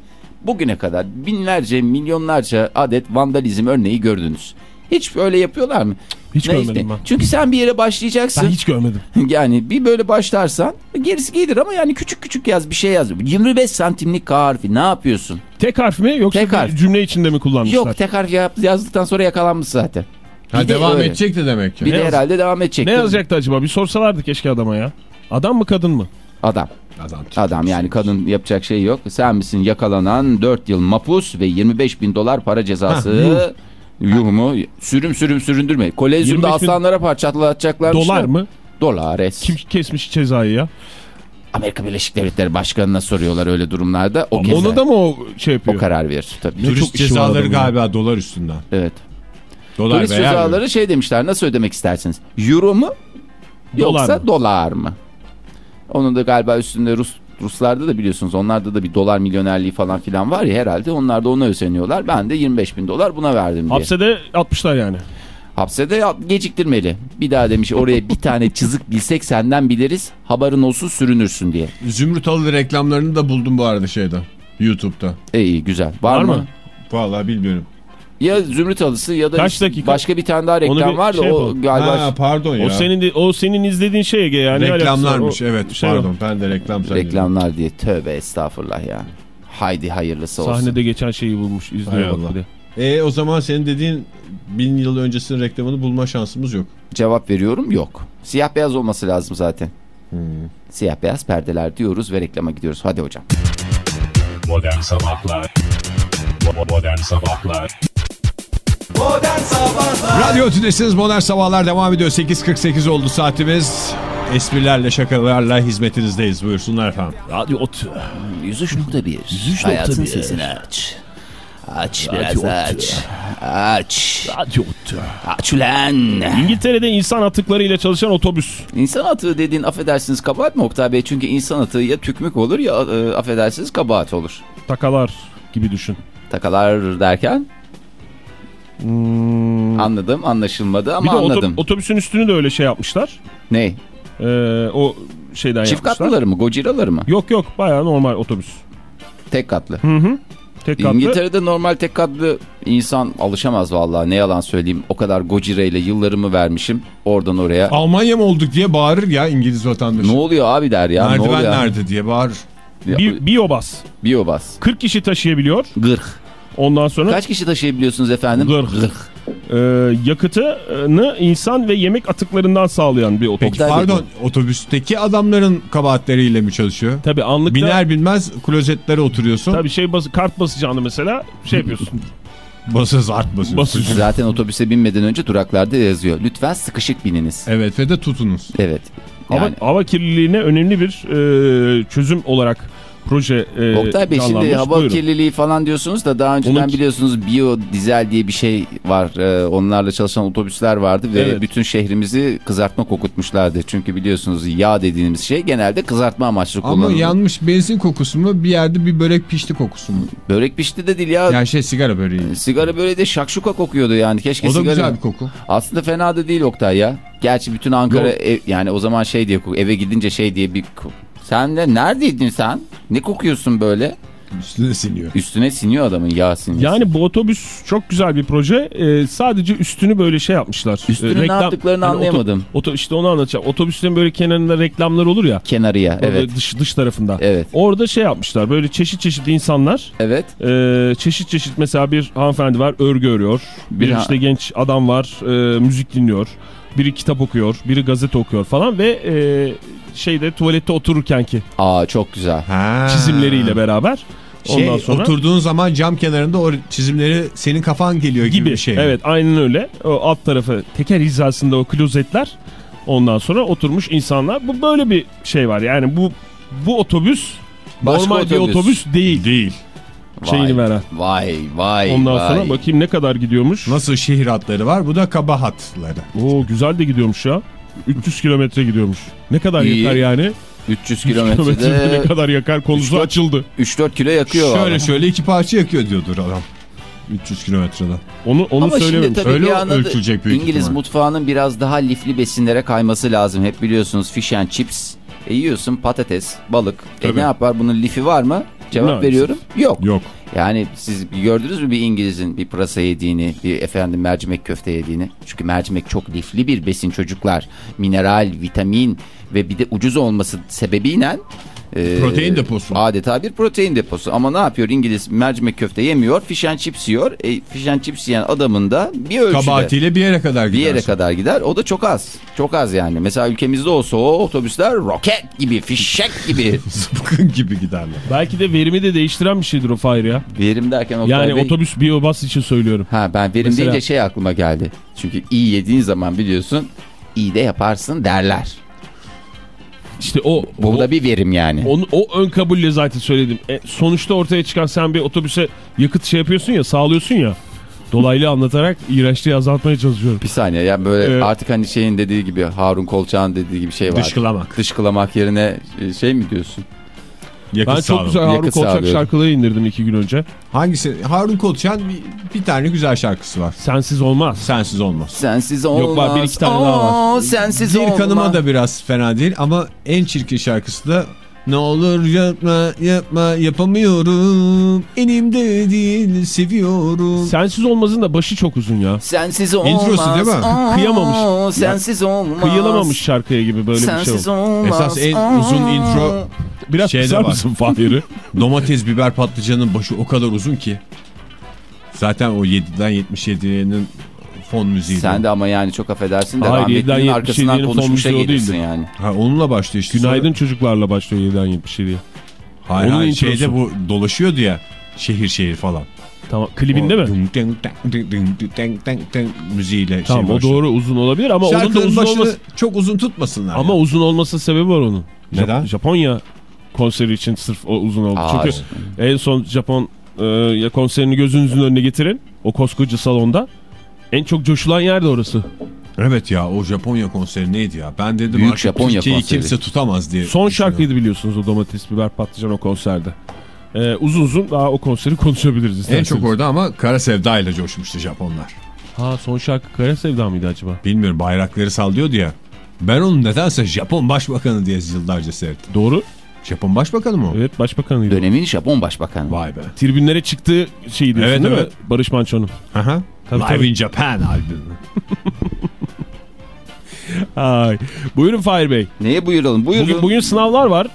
[SPEAKER 5] Bugüne kadar binlerce, milyonlarca adet vandalizm örneği gördünüz. Hiç böyle yapıyorlar mı?
[SPEAKER 6] Hiç
[SPEAKER 5] Neyse.
[SPEAKER 6] görmedim ben.
[SPEAKER 5] Çünkü sen bir yere başlayacaksın.
[SPEAKER 6] Ben hiç görmedim. [LAUGHS]
[SPEAKER 5] yani bir böyle başlarsan gerisi gelir ama yani küçük küçük yaz bir şey yaz. 25 santimlik K harfi ne yapıyorsun?
[SPEAKER 6] Tek harf mi yoksa
[SPEAKER 5] Tek harf.
[SPEAKER 6] cümle içinde mi kullanmışlar?
[SPEAKER 5] Yok tek harf yazdıktan sonra yakalanmış zaten.
[SPEAKER 4] ha,
[SPEAKER 5] Bir de
[SPEAKER 4] devam
[SPEAKER 5] öyle.
[SPEAKER 4] edecek de demek ki.
[SPEAKER 5] Bir de
[SPEAKER 6] yaz-
[SPEAKER 5] herhalde devam edecek.
[SPEAKER 6] Ne yazacaktı acaba? Bir sorsalardı keşke adama ya. Adam mı kadın mı?
[SPEAKER 5] Adam.
[SPEAKER 4] Adam,
[SPEAKER 5] Adam yani kadın yapacak şey yok. Sen misin yakalanan 4 yıl mapus ve 25 bin dolar para cezası. yuh. Mu? Sürüm sürüm süründürme. Kolezyumda
[SPEAKER 6] 25 bin
[SPEAKER 5] aslanlara parçalatacaklarmış.
[SPEAKER 6] Dolar mı?
[SPEAKER 5] Dolar. es.
[SPEAKER 6] Kim kesmiş cezayı ya?
[SPEAKER 5] Amerika Birleşik Devletleri Başkanı'na soruyorlar öyle durumlarda. O,
[SPEAKER 6] Onu
[SPEAKER 5] keser.
[SPEAKER 6] da mı o şey yapıyor?
[SPEAKER 5] o karar verir tabii.
[SPEAKER 6] Ne
[SPEAKER 4] Turist cezaları
[SPEAKER 6] adamın ya.
[SPEAKER 4] galiba dolar üstünden.
[SPEAKER 5] Evet.
[SPEAKER 4] Dolar
[SPEAKER 5] Turist
[SPEAKER 4] veya
[SPEAKER 5] cezaları şey demişler nasıl ödemek istersiniz? Euro mu?
[SPEAKER 6] Dolar
[SPEAKER 5] Yoksa
[SPEAKER 6] mı?
[SPEAKER 5] dolar mı? Onun da galiba üstünde Rus Ruslarda da biliyorsunuz onlarda da bir dolar milyonerliği falan filan var ya herhalde onlar da ona özeniyorlar. Ben de 25 bin dolar buna verdim diye.
[SPEAKER 6] Hapsede atmışlar yani.
[SPEAKER 5] Hapsede ya- geciktirmeli. Bir daha demiş oraya bir tane çizik bilsek senden biliriz. Haberin olsun sürünürsün diye.
[SPEAKER 4] Zümrüt Halı reklamlarını da buldum bu arada şeyde. YouTube'da.
[SPEAKER 5] E, iyi güzel. Var,
[SPEAKER 6] Var
[SPEAKER 5] mı?
[SPEAKER 6] mı?
[SPEAKER 4] Vallahi bilmiyorum.
[SPEAKER 5] Ya zümrüt halısı ya da
[SPEAKER 6] Kaç dakika?
[SPEAKER 5] başka bir tane daha reklam
[SPEAKER 6] bir
[SPEAKER 5] var da
[SPEAKER 6] şey
[SPEAKER 5] o
[SPEAKER 6] yapalım.
[SPEAKER 5] galiba
[SPEAKER 4] Ha, pardon ya.
[SPEAKER 6] O senin de- o senin izlediğin şey Ege yani.
[SPEAKER 4] Reklamlarmış.
[SPEAKER 6] O
[SPEAKER 4] evet
[SPEAKER 6] şey o.
[SPEAKER 4] pardon ben de reklam sanıyorum.
[SPEAKER 5] reklamlar diye tövbe estağfurullah ya. Haydi hayırlısı olsun.
[SPEAKER 6] Sahnede geçen şeyi bulmuş izliyor.
[SPEAKER 4] E o zaman senin dediğin bin yıl öncesinin reklamını bulma şansımız yok.
[SPEAKER 5] Cevap veriyorum yok. Siyah beyaz olması lazım zaten.
[SPEAKER 6] Hmm.
[SPEAKER 5] Siyah beyaz perdeler diyoruz ve reklama gidiyoruz. Hadi hocam.
[SPEAKER 3] Modern Sabahlar Bo- Modern Sabahlar
[SPEAKER 4] Radyo Tülesi'niz Modern Sabahlar devam ediyor. 8.48 oldu saatimiz. esprilerle şakalarla hizmetinizdeyiz buyursunlar efendim.
[SPEAKER 6] Radyo Ot.
[SPEAKER 5] 103.1 Hayatın sesini aç. Aç biraz aç. Aç.
[SPEAKER 6] Radyo Ot.
[SPEAKER 5] Aç ulan.
[SPEAKER 6] İngiltere'de insan atıklarıyla çalışan otobüs.
[SPEAKER 5] İnsan atığı dediğin affedersiniz kabahat mı Oktay Bey? Çünkü insan atığı ya tükmük olur ya e, affedersiniz kabahat olur.
[SPEAKER 6] Takalar gibi düşün.
[SPEAKER 5] Takalar derken? Anladım anlaşılmadı ama
[SPEAKER 6] Hmm. bir de
[SPEAKER 5] anladım.
[SPEAKER 6] oto- otobüsün üstünü de öyle şey yapmışlar.
[SPEAKER 5] ne?
[SPEAKER 6] Ee, o şeyden
[SPEAKER 5] Çift
[SPEAKER 6] yapmışlar.
[SPEAKER 5] katlıları mı? Gojiraları mı?
[SPEAKER 6] Yok yok bayağı normal otobüs.
[SPEAKER 5] Tek katlı.
[SPEAKER 6] Hı hı. Tek katlı.
[SPEAKER 5] İngiltere'de normal tek katlı insan alışamaz vallahi ne yalan söyleyeyim. O kadar Gojira ile yıllarımı vermişim oradan oraya.
[SPEAKER 4] Almanya mı olduk diye bağırır ya İngiliz vatandaşı.
[SPEAKER 5] Ne oluyor abi der ya. ne
[SPEAKER 4] Merdiven
[SPEAKER 5] oluyor?
[SPEAKER 4] nerede diye bağırır.
[SPEAKER 6] Bi- biyobas.
[SPEAKER 5] Biyobas.
[SPEAKER 6] 40 kişi taşıyabiliyor.
[SPEAKER 5] Gırk.
[SPEAKER 6] Ondan sonra
[SPEAKER 5] Kaç kişi taşıyabiliyorsunuz efendim?
[SPEAKER 6] Gırk. e, yakıtını insan ve yemek atıklarından sağlayan bir otobüs.
[SPEAKER 5] Oktay-
[SPEAKER 4] Pardon otobüsteki adamların kabahatleriyle mi çalışıyor?
[SPEAKER 6] Tabii anlıkta
[SPEAKER 4] Biner binmez klozetlere oturuyorsun.
[SPEAKER 6] tabii şey bas kart basacağını mesela şey yapıyorsun. [LAUGHS]
[SPEAKER 4] Bası zart basıyorsun.
[SPEAKER 6] Basıyorsun.
[SPEAKER 5] Zaten otobüse binmeden önce duraklarda yazıyor. Lütfen sıkışık bininiz.
[SPEAKER 4] Evet ve de tutunuz.
[SPEAKER 5] Evet.
[SPEAKER 6] Hava,
[SPEAKER 5] Yani,
[SPEAKER 6] hava kirliliğine önemli bir e, çözüm olarak proje e,
[SPEAKER 5] Oktay Bey şimdi hava
[SPEAKER 6] Buyurun.
[SPEAKER 5] kirliliği falan diyorsunuz da daha önceden
[SPEAKER 6] Onun-
[SPEAKER 5] biliyorsunuz biyo dizel diye bir şey var. Ee, onlarla çalışan otobüsler vardı ve
[SPEAKER 6] Evet.
[SPEAKER 5] bütün şehrimizi kızartma kokutmuşlardı. Çünkü biliyorsunuz yağ dediğimiz şey genelde kızartma amaçlı
[SPEAKER 4] Ama
[SPEAKER 5] kullanılır.
[SPEAKER 4] yanmış benzin kokusu mu bir yerde bir börek pişti kokusu mu?
[SPEAKER 5] Börek pişti de değil ya.
[SPEAKER 4] Yani şey sigara böreği.
[SPEAKER 5] Sigara böyle de şakşuka kokuyordu yani. Keşke
[SPEAKER 4] O da
[SPEAKER 5] sigara...
[SPEAKER 4] güzel bir koku.
[SPEAKER 5] Aslında fena da değil Oktay ya. Gerçi bütün Ankara
[SPEAKER 6] Yok.
[SPEAKER 5] ev- yani o zaman şey diye eve gidince şey diye bir sen de neredeydin sen? Ne kokuyorsun böyle?
[SPEAKER 4] Üstüne siniyor.
[SPEAKER 5] Üstüne siniyor adamın yağ sinmesi.
[SPEAKER 6] Yani bu otobüs çok güzel bir proje. E, sadece üstünü böyle şey yapmışlar.
[SPEAKER 5] Üstünü
[SPEAKER 6] E,
[SPEAKER 5] ne yaptıklarını
[SPEAKER 6] Hani oto-
[SPEAKER 5] anlayamadım.
[SPEAKER 6] oto- işte onu anlatacağım. Otobüslerin böyle kenarında reklamlar olur ya.
[SPEAKER 5] Kenarıya
[SPEAKER 6] Böyle
[SPEAKER 5] evet.
[SPEAKER 6] Dış, dış tarafında.
[SPEAKER 5] Evet.
[SPEAKER 6] Orada şey yapmışlar. Böyle çeşit çeşit insanlar.
[SPEAKER 5] Evet.
[SPEAKER 6] e, çeşit çeşit mesela bir hanımefendi var örgü örüyor. Bir
[SPEAKER 5] Bir ha-
[SPEAKER 6] işte genç adam var e, müzik dinliyor. Biri kitap okuyor. Biri gazete okuyor falan ve e, şeyde tuvalette otururken ki
[SPEAKER 5] Aa çok güzel.
[SPEAKER 4] Ha.
[SPEAKER 6] çizimleriyle beraber.
[SPEAKER 4] Şey,
[SPEAKER 6] Ondan sonra
[SPEAKER 4] oturduğun zaman cam kenarında o çizimleri senin kafan geliyor gibi,
[SPEAKER 6] gibi.
[SPEAKER 4] bir şey.
[SPEAKER 6] Evet aynen öyle. O alt tarafı teker hizasında o klozetler. Ondan sonra oturmuş insanlar. Bu böyle bir şey var. Yani bu bu otobüs
[SPEAKER 5] Başka
[SPEAKER 6] normal bir
[SPEAKER 5] otobüs.
[SPEAKER 6] otobüs değil.
[SPEAKER 4] Değil.
[SPEAKER 6] Şeyini
[SPEAKER 5] Vay,
[SPEAKER 6] veren.
[SPEAKER 5] Vay vay
[SPEAKER 6] Ondan
[SPEAKER 5] vay.
[SPEAKER 6] sonra bakayım ne kadar gidiyormuş.
[SPEAKER 4] Nasıl şehir hatları var? Bu da kaba hatları.
[SPEAKER 6] Oo güzel de gidiyormuş ya. 300 kilometre gidiyormuş. Ne kadar
[SPEAKER 5] İyi.
[SPEAKER 6] yakar yani?
[SPEAKER 5] 300
[SPEAKER 6] kilometrede ne kadar yakar konusu
[SPEAKER 5] Üç-
[SPEAKER 6] açıldı.
[SPEAKER 5] 3-4 kilo yakıyor.
[SPEAKER 4] Şöyle
[SPEAKER 5] vallahi.
[SPEAKER 4] şöyle iki parça yakıyor diyordur adam. 300 kilometreden.
[SPEAKER 6] Onu onu
[SPEAKER 5] Ama şimdi
[SPEAKER 6] söylememiş.
[SPEAKER 5] tabii
[SPEAKER 4] Öyle
[SPEAKER 5] bir
[SPEAKER 4] ölçülecek büyük
[SPEAKER 5] İngiliz
[SPEAKER 4] ihtimal.
[SPEAKER 5] mutfağının biraz daha lifli besinlere kayması lazım. Hep biliyorsunuz fish and chips. E yiyorsun patates, balık. E ne yapar bunun lifi var mı? Cevap
[SPEAKER 6] Maalesef.
[SPEAKER 5] veriyorum. Yok.
[SPEAKER 4] Yok.
[SPEAKER 5] Yani siz gördünüz mü bir İngiliz'in bir pırasa yediğini, bir efendim mercimek köfte yediğini? Çünkü mercimek çok lifli bir besin çocuklar. Mineral, vitamin ve bir de ucuz olması sebebiyle e,
[SPEAKER 4] Protein deposu.
[SPEAKER 5] Adeta bir protein deposu. Ama ne yapıyor İngiliz mercimek köfte yemiyor, fish and chips yiyor. E, fish and chips yiyen adamın da bir ölçüde
[SPEAKER 4] Kabahatiyle bir yere kadar
[SPEAKER 5] bir
[SPEAKER 4] gider.
[SPEAKER 5] yere kadar gider. O da çok az. Çok az yani. Mesela ülkemizde olsa o otobüsler roket gibi, fişek gibi. [LAUGHS]
[SPEAKER 4] Zıpkın gibi giderler.
[SPEAKER 6] Belki de verimi de değiştiren bir şeydir o Fahir ya.
[SPEAKER 5] Verim derken Oktay
[SPEAKER 6] Yani
[SPEAKER 5] Bey-
[SPEAKER 6] otobüs biyobas için söylüyorum.
[SPEAKER 5] Ha ben verim
[SPEAKER 6] Mesela-
[SPEAKER 5] deyince şey aklıma geldi. Çünkü iyi yediğin zaman biliyorsun iyi de yaparsın derler.
[SPEAKER 6] İşte o
[SPEAKER 5] Bu
[SPEAKER 6] o,
[SPEAKER 5] da bir verim yani.
[SPEAKER 6] onu, o ön kabulle zaten söyledim. E, sonuçta ortaya çıkan sen bir otobüse yakıt şey yapıyorsun ya sağlıyorsun ya. Dolaylı anlatarak iğrençliği azaltmaya çalışıyorum.
[SPEAKER 5] Bir saniye ya böyle
[SPEAKER 6] Evet.
[SPEAKER 5] artık hani şeyin dediği gibi Harun Kolçak'ın dediği gibi şey var.
[SPEAKER 4] Dışkılamak.
[SPEAKER 5] Dışkılamak yerine e, şey mi diyorsun?
[SPEAKER 4] Yakıt
[SPEAKER 6] Ben çok güzel Harun
[SPEAKER 5] Yakıt
[SPEAKER 6] Kolçak
[SPEAKER 5] sağlıyorum.
[SPEAKER 6] şarkıları indirdim iki gün önce.
[SPEAKER 4] Hangisi? Harun Kolçak'ın bir, bir tane güzel şarkısı var.
[SPEAKER 6] Sensiz olmaz.
[SPEAKER 4] Sensiz olmaz.
[SPEAKER 5] Sensiz olmaz.
[SPEAKER 6] Yok, var, bir iki tane daha var.
[SPEAKER 5] Oo, Sensiz
[SPEAKER 4] Bir
[SPEAKER 5] olmaz.
[SPEAKER 4] kanıma da biraz fena değil ama en çirkin şarkısı da ne olur yapma yapma yapamıyorum elimde değil seviyorum.
[SPEAKER 6] Sensiz olmazın da başı çok uzun ya.
[SPEAKER 5] Sensiz olmaz.
[SPEAKER 4] Introsu değil mi?
[SPEAKER 5] Oo,
[SPEAKER 6] Kıyamamış.
[SPEAKER 5] Sensiz olmaz.
[SPEAKER 6] Kıyılamamış şarkıya gibi böyle bir şey
[SPEAKER 5] Sensiz olmaz.
[SPEAKER 4] Esas en uzun intro
[SPEAKER 6] Biraz
[SPEAKER 4] Şeyde
[SPEAKER 6] kısar
[SPEAKER 4] var.
[SPEAKER 6] mısın Fahir'i? [LAUGHS]
[SPEAKER 4] domates biber patlıcanın başı o kadar uzun ki. Zaten o 7'den 77'nin fon müziği.
[SPEAKER 5] Sen de ama yani çok affedersin de
[SPEAKER 6] Hayır, 7'den
[SPEAKER 5] rahmetlinin arkasından
[SPEAKER 6] 77'nin
[SPEAKER 5] konuşmuşa
[SPEAKER 6] o
[SPEAKER 5] gelirsin
[SPEAKER 6] değildi.
[SPEAKER 5] yani.
[SPEAKER 4] Ha, onunla başlıyor işte.
[SPEAKER 6] Günaydın çocuklarla başlıyor 7'den 77'ye.
[SPEAKER 4] Hayır,
[SPEAKER 6] Onun
[SPEAKER 4] hayır
[SPEAKER 6] introsu.
[SPEAKER 4] şeyde bu dolaşıyordu ya şehir şehir falan.
[SPEAKER 6] Tamam klibinde mi?
[SPEAKER 4] Ding, ding, ding, ding, ding, ding, ding müziğiyle
[SPEAKER 6] Tamam
[SPEAKER 4] şey
[SPEAKER 6] o doğru uzun olabilir ama onun da
[SPEAKER 4] Şarkının
[SPEAKER 6] uzun olması
[SPEAKER 4] çok uzun tutmasınlar.
[SPEAKER 6] ama
[SPEAKER 4] ya.
[SPEAKER 6] uzun olması sebebi var onun.
[SPEAKER 4] Neden?
[SPEAKER 6] Jap- Japonya konseri için sırf o uzun oldu.
[SPEAKER 5] Aa,
[SPEAKER 6] Çünkü en son Japon e, ya konserini gözünüzün önüne getirin. O koskoca salonda. En çok coşulan yer de orası.
[SPEAKER 4] Evet ya o Japonya konseri neydi ya? Ben dedim
[SPEAKER 5] Büyük
[SPEAKER 4] artık
[SPEAKER 5] Japonya
[SPEAKER 4] Türkiye'yi
[SPEAKER 5] konseri.
[SPEAKER 4] kimse tutamaz diye.
[SPEAKER 6] Son şarkıydı biliyorsunuz o domates, biber, patlıcan o konserde. E, uzun uzun daha o konseri konuşabiliriz
[SPEAKER 4] En
[SPEAKER 6] isterseniz.
[SPEAKER 4] çok orada ama Kara Sevda ile coşmuştu Japonlar.
[SPEAKER 6] Ha son şarkı Kara Sevda mıydı acaba?
[SPEAKER 4] Bilmiyorum bayrakları sallıyordu ya. Ben onu nedense Japon Başbakanı diye yıllarca seyrettim.
[SPEAKER 6] Doğru.
[SPEAKER 4] Japon Başbakanı mı o?
[SPEAKER 6] Evet başbakanıydı.
[SPEAKER 5] Dönemin Japon başbakanı.
[SPEAKER 4] Vay be.
[SPEAKER 6] Tribünlere çıktığı şey diyorsun
[SPEAKER 4] Evet,
[SPEAKER 6] değil
[SPEAKER 4] evet.
[SPEAKER 6] mi? Barış Manço'nun.
[SPEAKER 4] Aha.
[SPEAKER 6] Tabii,
[SPEAKER 4] Live
[SPEAKER 6] tabii.
[SPEAKER 4] in Japan albümü.
[SPEAKER 6] Ay. Buyurun Fahir Bey.
[SPEAKER 5] Neye buyuralım? Buyurun.
[SPEAKER 6] Bugün, bugün sınavlar var.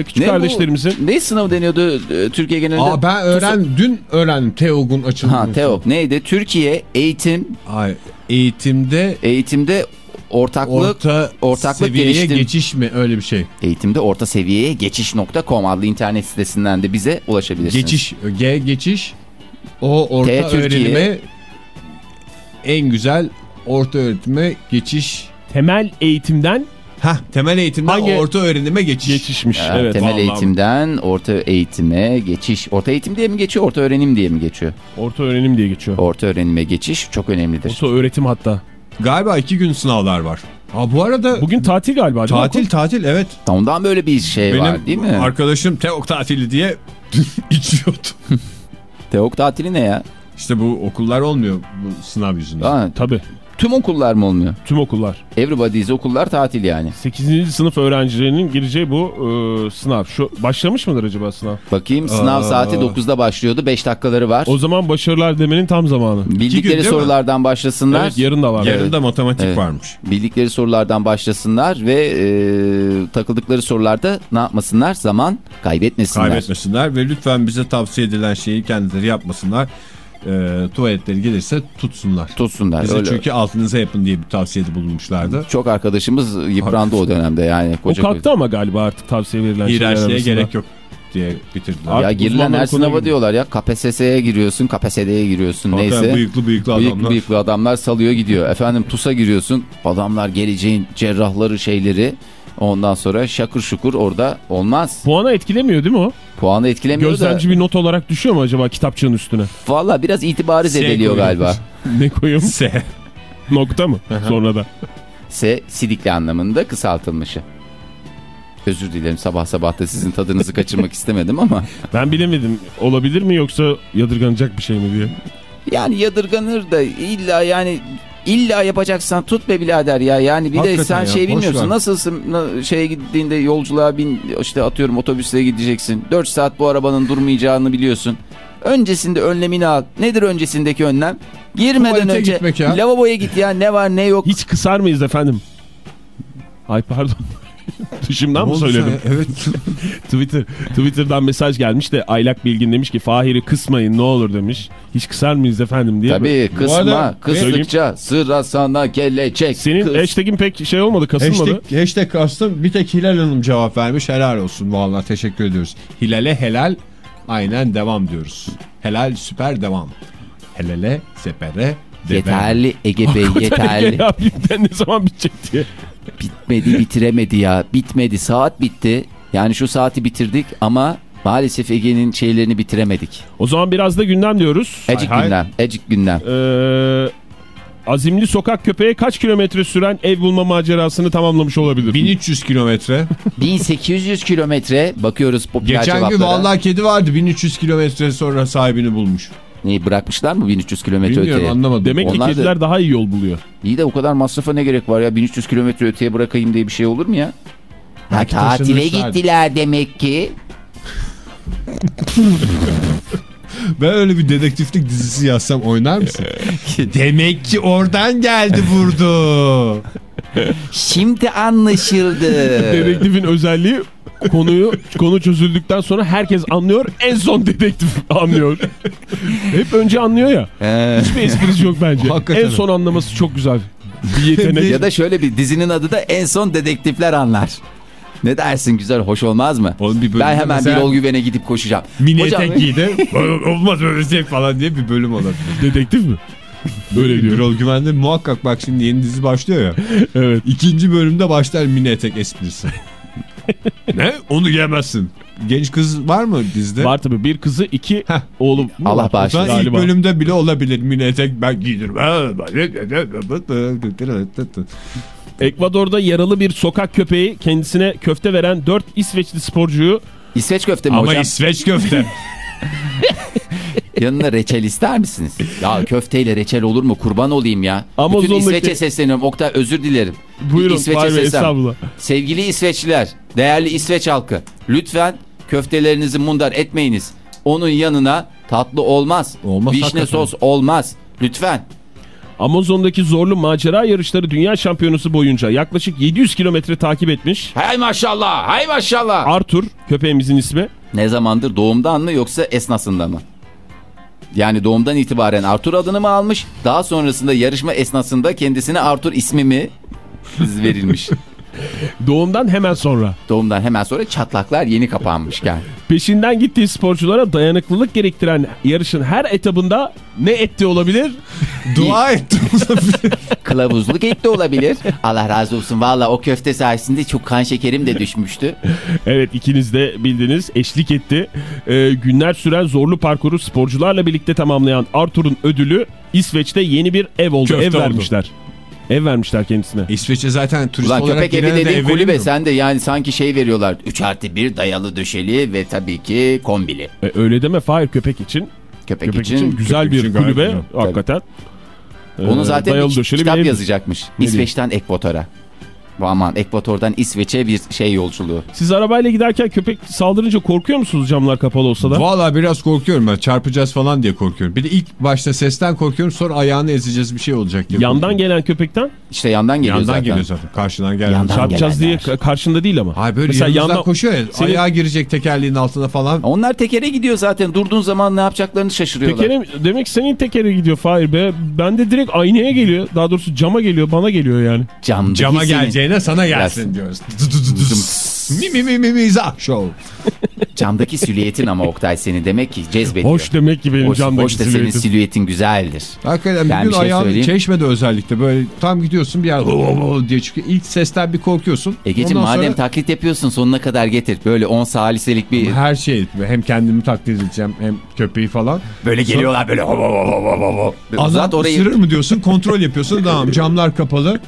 [SPEAKER 6] Ee, küçük
[SPEAKER 5] Ne bu?
[SPEAKER 6] kardeşlerimizin.
[SPEAKER 5] Ne sınav deniyordu e, Türkiye genelinde?
[SPEAKER 4] Aa ben öğren dün öğrendim TEOG'un açılımını.
[SPEAKER 5] Ha TEOK neydi? Türkiye eğitim
[SPEAKER 4] Ay, eğitimde
[SPEAKER 5] eğitimde ortaklık
[SPEAKER 4] orta
[SPEAKER 5] ortaklık
[SPEAKER 4] seviyeye
[SPEAKER 5] geliştim-
[SPEAKER 4] geçiş mi öyle bir şey?
[SPEAKER 5] eğitimde orta seviyeye geçiş.com adlı internet sitesinden de bize ulaşabilirsiniz.
[SPEAKER 4] Geçiş G geçiş o orta
[SPEAKER 5] T, Türkiye.
[SPEAKER 4] öğrenime en güzel orta öğretime geçiş
[SPEAKER 6] Temel eğitimden
[SPEAKER 4] Ha temel eğitimden
[SPEAKER 6] Hangi-
[SPEAKER 4] orta öğrenime geçiş.
[SPEAKER 6] geçişmiş.
[SPEAKER 5] Ha,
[SPEAKER 6] evet.
[SPEAKER 5] temel
[SPEAKER 4] vallahi.
[SPEAKER 5] eğitimden orta eğitime geçiş. Orta eğitim diye mi geçiyor, orta öğrenim diye mi geçiyor?
[SPEAKER 6] Orta öğrenim diye geçiyor.
[SPEAKER 5] Orta öğrenime geçiş çok önemlidir.
[SPEAKER 6] Orta öğretim hatta.
[SPEAKER 4] Galiba iki gün sınavlar var. Ha bu arada
[SPEAKER 6] Bugün tatil galiba. değil mi?
[SPEAKER 4] tatil tatil evet.
[SPEAKER 5] Ondan böyle bir şey
[SPEAKER 4] Benim
[SPEAKER 5] var değil mi?
[SPEAKER 4] arkadaşım TEOG tatili diye [LAUGHS] içiyordu.
[SPEAKER 5] Teok tatili ne ya?
[SPEAKER 4] İşte bu okullar olmuyor bu sınav yüzünden.
[SPEAKER 5] Ha,
[SPEAKER 6] Tabii.
[SPEAKER 5] tüm okullar mı olmuyor?
[SPEAKER 6] Tüm okullar.
[SPEAKER 5] Everybody's okullar tatil yani.
[SPEAKER 6] 8. sınıf öğrencilerinin gireceği bu e, sınav. Şu başlamış mıdır acaba sınav?
[SPEAKER 5] Bakayım sınav
[SPEAKER 4] Aa.
[SPEAKER 5] saati 9'da başlıyordu. 5 dakikaları var.
[SPEAKER 6] O zaman başarılar demenin tam zamanı.
[SPEAKER 4] gün
[SPEAKER 5] Bildikleri
[SPEAKER 4] mi?
[SPEAKER 5] sorulardan başlasınlar.
[SPEAKER 6] Evet yarın da var.
[SPEAKER 4] Yarın da matematik
[SPEAKER 5] Evet.
[SPEAKER 4] varmış.
[SPEAKER 5] Bildikleri sorulardan başlasınlar ve e, takıldıkları sorularda ne yapmasınlar? Zaman kaybetmesinler.
[SPEAKER 4] Kaybetmesinler ve lütfen bize tavsiye edilen şeyi kendileri yapmasınlar. Ee, tuvaletleri gelirse tutsunlar.
[SPEAKER 5] Tutsunlar.
[SPEAKER 4] Bize
[SPEAKER 5] öyle.
[SPEAKER 4] çünkü altınıza yapın diye bir tavsiyede bulunmuşlardı.
[SPEAKER 5] Çok arkadaşımız yıprandı o dönemde yani.
[SPEAKER 6] O
[SPEAKER 5] Koca
[SPEAKER 6] kalktı ama galiba artık tavsiye verilen şeyler arasında.
[SPEAKER 4] gerek yok diye bitirdiler.
[SPEAKER 5] Ya girilen her sınava diyorlar ya KPSS'ye giriyorsun, KPSS'ye giriyorsun
[SPEAKER 4] Hakikaten
[SPEAKER 5] neyse.
[SPEAKER 4] Bıyıklı bıyıklı
[SPEAKER 5] Büyük
[SPEAKER 4] adamlar.
[SPEAKER 5] büyük adamlar salıyor gidiyor. Efendim TUS'a giriyorsun. Adamlar geleceğin cerrahları şeyleri. Ondan sonra şakır şukur orada olmaz.
[SPEAKER 6] Puanı etkilemiyor değil mi o?
[SPEAKER 5] Puanı etkilemiyor
[SPEAKER 6] Gözlemci
[SPEAKER 5] da.
[SPEAKER 6] bir not olarak düşüyor mu acaba kitapçığın üstüne?
[SPEAKER 5] Valla biraz itibarı zedeliyor galiba. [LAUGHS]
[SPEAKER 6] Ne koyayım?
[SPEAKER 4] S.
[SPEAKER 6] Nokta mı? Sonra da.
[SPEAKER 5] S sidikli anlamında kısaltılmışı. Özür dilerim sabah sabah da sizin tadınızı [LAUGHS] kaçırmak istemedim ama.
[SPEAKER 6] Ben bilemedim. Olabilir mi yoksa yadırganacak bir şey mi diye.
[SPEAKER 5] Yani yadırganır da illa yani illa yapacaksan tut be birader ya. Yani bir de
[SPEAKER 4] Hakikaten
[SPEAKER 5] sen
[SPEAKER 4] ya,
[SPEAKER 5] şey bilmiyorsun.
[SPEAKER 4] ver.
[SPEAKER 5] Nasılsın na- şeye gittiğinde yolculuğa bin işte atıyorum otobüse gideceksin. 4 saat bu arabanın durmayacağını biliyorsun. Öncesinde önlemini al. Nedir öncesindeki önlem? Girmeden
[SPEAKER 4] Tuvalete
[SPEAKER 5] önce lavaboya git ya ne var ne yok.
[SPEAKER 6] Hiç kısar mıyız efendim? Ay pardon. Dışımdan mı söyledim?
[SPEAKER 4] sana? Evet. [LAUGHS]
[SPEAKER 6] Twitter, Twitter'dan mesaj gelmiş de Aylak Bilgin demiş ki Fahir'i kısmayın ne olur demiş. Hiç kısar mıyız efendim diye.
[SPEAKER 5] Tabii kısma
[SPEAKER 4] arada-
[SPEAKER 5] kıstıkça sıra sana gelecek.
[SPEAKER 6] Senin
[SPEAKER 5] Kıs-
[SPEAKER 6] hashtag'in pek şey olmadı kasılmadı.
[SPEAKER 4] Hashtag, hashtag kastım bir tek Hilal Hanım cevap vermiş. Helal olsun vallahi teşekkür ediyoruz. Hilal'e helal aynen devam diyoruz. Helal süper devam. Helale sepere devam.
[SPEAKER 5] Yeterli Ege Bey yeterli.
[SPEAKER 6] ya ne zaman bitecek diye.
[SPEAKER 5] Bitmedi bitiremedi ya. Bitmedi saat bitti. Yani şu saati bitirdik ama maalesef Ege'nin şeylerini bitiremedik.
[SPEAKER 6] O zaman biraz da gündem diyoruz.
[SPEAKER 5] Ecik
[SPEAKER 4] hay.
[SPEAKER 5] gündem. Ecik gündem.
[SPEAKER 6] Ee, azimli sokak köpeğe kaç kilometre süren ev bulma macerasını tamamlamış olabilir?
[SPEAKER 4] 1300 kilometre. [LAUGHS]
[SPEAKER 5] 1800 kilometre bakıyoruz popüler
[SPEAKER 4] Geçen
[SPEAKER 5] cevaplara.
[SPEAKER 4] gün vallahi kedi vardı 1300 kilometre sonra sahibini bulmuş.
[SPEAKER 5] Neyi bırakmışlar mı 1300 kilometre
[SPEAKER 4] Bilmiyorum
[SPEAKER 5] öteye?
[SPEAKER 4] anlamadım.
[SPEAKER 6] Demek ki
[SPEAKER 5] Onlar da-
[SPEAKER 6] kediler daha iyi yol buluyor.
[SPEAKER 5] İyi de o kadar masrafa ne gerek var ya 1300 kilometre öteye bırakayım diye bir şey olur mu ya? Ha, tatile gittiler demek ki. [LAUGHS]
[SPEAKER 4] Ben öyle bir dedektiflik dizisi yazsam oynar mısın? [LAUGHS] Demek ki oradan geldi vurdu.
[SPEAKER 5] Şimdi anlaşıldı. [LAUGHS]
[SPEAKER 6] Dedektifin özelliği konuyu konu çözüldükten sonra herkes anlıyor. En son dedektif anlıyor. Hep önce anlıyor ya.
[SPEAKER 5] Ee,
[SPEAKER 6] Hiçbir esprisi yok bence.
[SPEAKER 4] Hakikaten
[SPEAKER 6] en son anlaması çok güzel. Bir yetenek.
[SPEAKER 5] ya da şöyle bir dizinin adı da en son dedektifler anlar. Ne dersin güzel hoş olmaz mı?
[SPEAKER 4] Oğlum bir
[SPEAKER 5] ben hemen
[SPEAKER 4] mesela-
[SPEAKER 5] Birol Güven'e gidip koşacağım.
[SPEAKER 4] Mini
[SPEAKER 5] Hocam-
[SPEAKER 4] etek giydi. [LAUGHS] Olmaz öyle şey falan diye bir bölüm olabilir.
[SPEAKER 6] Dedektif mi?
[SPEAKER 4] Böyle diyor. Birol Güven'de muhakkak bak şimdi yeni dizi başlıyor ya.
[SPEAKER 6] Evet.
[SPEAKER 4] İkinci bölümde başlar mini etek esprisi. Ne? Onu giyemezsin. Genç kız var mı dizide?
[SPEAKER 6] Var tabii bir kızı iki
[SPEAKER 4] Heh.
[SPEAKER 6] oğlum.
[SPEAKER 5] Allah bağışlasın.
[SPEAKER 4] İlk bölümde bile olabilir mini etek ben giydirmem.
[SPEAKER 6] Ekvador'da yaralı bir sokak köpeği kendisine köfte veren 4 İsveçli sporcuyu
[SPEAKER 5] İsveç köfte mi
[SPEAKER 4] Ama
[SPEAKER 5] hocam?
[SPEAKER 4] İsveç köfte. [LAUGHS]
[SPEAKER 5] Yanına reçel ister misiniz? Ya köfteyle reçel olur mu? Kurban olayım ya. Bütün
[SPEAKER 6] Amazon'daki-
[SPEAKER 5] İsveç'e sesleniyorum. Oktay özür dilerim.
[SPEAKER 6] buyurun
[SPEAKER 5] İsveç'e. Sevgili İsveçliler, değerli İsveç halkı. Lütfen köftelerinizi mundar etmeyiniz. Onun yanına tatlı olmaz.
[SPEAKER 4] Olmaz
[SPEAKER 5] Vişne
[SPEAKER 4] hakikaten.
[SPEAKER 5] sos olmaz. Lütfen.
[SPEAKER 6] Amazon'daki zorlu macera yarışları dünya şampiyonası boyunca yaklaşık 700 kilometre takip etmiş.
[SPEAKER 5] Hay maşallah, hay maşallah.
[SPEAKER 6] Arthur köpeğimizin ismi.
[SPEAKER 5] Ne zamandır doğumdan mı yoksa esnasında mı? Yani doğumdan itibaren Arthur adını mı almış? Daha sonrasında yarışma esnasında kendisine Arthur ismi mi [LAUGHS] verilmiş?
[SPEAKER 6] Doğumdan hemen sonra.
[SPEAKER 5] Doğumdan hemen sonra çatlaklar yeni kapanmışken.
[SPEAKER 6] Peşinden gittiği sporculara dayanıklılık gerektiren yarışın her etabında ne etti olabilir? [LAUGHS]
[SPEAKER 4] Dua ettim. [LAUGHS]
[SPEAKER 5] Kılavuzluk etti olabilir. Allah razı olsun. Valla o köfte sayesinde çok kan şekerim de düşmüştü.
[SPEAKER 6] Evet ikiniz de bildiniz eşlik etti. Ee, günler süren zorlu parkuru sporcularla birlikte tamamlayan Arthur'un ödülü İsveç'te yeni bir ev oldu.
[SPEAKER 4] Köfte
[SPEAKER 6] ev
[SPEAKER 4] oldu.
[SPEAKER 6] Ev vermişler kendisine.
[SPEAKER 4] İsveç'e zaten turist
[SPEAKER 5] Ulan
[SPEAKER 4] olarak
[SPEAKER 5] köpek evi
[SPEAKER 4] de
[SPEAKER 5] dediğin
[SPEAKER 4] ev
[SPEAKER 5] kulübe
[SPEAKER 4] mu?
[SPEAKER 5] sen de yani sanki şey veriyorlar. 3 artı 1 dayalı döşeli ve tabii ki kombili.
[SPEAKER 6] E, öyle deme Fahir köpek için.
[SPEAKER 5] Köpek,
[SPEAKER 6] Köpek
[SPEAKER 5] için,
[SPEAKER 6] için güzel
[SPEAKER 4] köpek
[SPEAKER 6] bir
[SPEAKER 4] için
[SPEAKER 6] kulübe
[SPEAKER 4] güzel.
[SPEAKER 6] hakikaten.
[SPEAKER 5] onu
[SPEAKER 6] Ee,
[SPEAKER 5] zaten
[SPEAKER 6] dayalı
[SPEAKER 5] bir
[SPEAKER 6] döşeli bir
[SPEAKER 5] kitap
[SPEAKER 6] ev.
[SPEAKER 5] yazacakmış. İsveç'ten Ekvator'a. Bu Aman Ekvator'dan İsveç'e bir şey yolculuğu.
[SPEAKER 6] Siz arabayla giderken köpek saldırınca korkuyor musunuz camlar kapalı olsa da?
[SPEAKER 4] Valla biraz korkuyorum ben. Çarpacağız falan diye korkuyorum. Bir de ilk başta sesten korkuyorum sonra ayağını ezeceğiz bir şey olacak diye.
[SPEAKER 6] Yandan
[SPEAKER 4] korkuyorum.
[SPEAKER 6] gelen köpekten
[SPEAKER 5] İşte yandan geliyor
[SPEAKER 4] Yandan
[SPEAKER 5] zaten.
[SPEAKER 4] geliyor zaten. Karşıdan gelen.
[SPEAKER 5] Yandan
[SPEAKER 6] çarpacağız diye
[SPEAKER 5] gelenler.
[SPEAKER 6] ka- karşında değil ama.
[SPEAKER 4] Hayır böyle
[SPEAKER 6] Mesela yandan
[SPEAKER 4] koşuyor ya.
[SPEAKER 6] Senin-
[SPEAKER 4] Ayağa girecek tekerleğin altına falan.
[SPEAKER 5] Onlar tekere gidiyor zaten. Durduğun zaman ne yapacaklarını şaşırıyorlar.
[SPEAKER 6] Tekere, demek senin tekere gidiyor Fahir be. Ben de direkt aynaya geliyor. Daha doğrusu cama geliyor bana geliyor yani.
[SPEAKER 5] Camdaki
[SPEAKER 4] Cama
[SPEAKER 5] senin-
[SPEAKER 4] geleceğine sana gelsin diyoruz. Mi mi mi mi mizah show.
[SPEAKER 5] Camdaki silüetin ama Oktay seni demek ki cezbediyor.
[SPEAKER 6] Hoş demek ki benim
[SPEAKER 5] Hoş,
[SPEAKER 6] camdaki
[SPEAKER 5] hoş da senin
[SPEAKER 6] silüetim.
[SPEAKER 5] silüetin güzeldir.
[SPEAKER 4] Hakikaten
[SPEAKER 5] Ben
[SPEAKER 4] bir gün
[SPEAKER 5] şey
[SPEAKER 4] ayağın
[SPEAKER 5] söyleyeyim.
[SPEAKER 4] çeşmede özellikle böyle tam gidiyorsun bir yer diye çıkıyor. İlk sesten bir korkuyorsun.
[SPEAKER 5] Egeciğim madem
[SPEAKER 4] sonra
[SPEAKER 5] taklit yapıyorsun sonuna kadar getir. Böyle 10 saliselik bir...
[SPEAKER 4] her şey hem kendimi taklit edeceğim hem köpeği falan.
[SPEAKER 5] Böyle geliyorlar böyle.
[SPEAKER 4] Adam
[SPEAKER 5] orayı.
[SPEAKER 4] ısırır mı diyorsun kontrol yapıyorsun tamam camlar kapalı.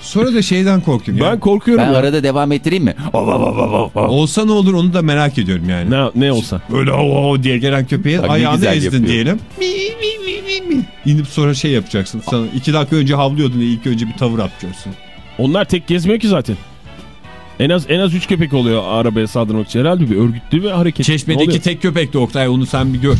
[SPEAKER 4] Sonra da şeyden korkuyorum.
[SPEAKER 6] Ben
[SPEAKER 4] yani.
[SPEAKER 6] korkuyorum
[SPEAKER 5] Ben
[SPEAKER 6] ya.
[SPEAKER 5] arada devam ettireyim mi? Ho, ho, ho, ho.
[SPEAKER 4] Olsa ne olur onu da merak ediyorum yani.
[SPEAKER 6] Ne, ne olsa.
[SPEAKER 4] Böyle o o diye gelen
[SPEAKER 5] Bak ne
[SPEAKER 4] ayağını ezdin
[SPEAKER 5] yapıyor.
[SPEAKER 4] diyelim. Mi, mi, mi, mi, mi. İnip sonra şey yapacaksın. Sana iki dakika önce havlıyordun diye ilk önce bir tavır atacaksın.
[SPEAKER 6] Onlar tek gezmiyor ki zaten. En az en az 3 köpek oluyor arabaya saldırmak için. Herhalde bir örgütlü bir hareket.
[SPEAKER 4] Çeşmedeki tek köpek de Oktay onu sen bir gör.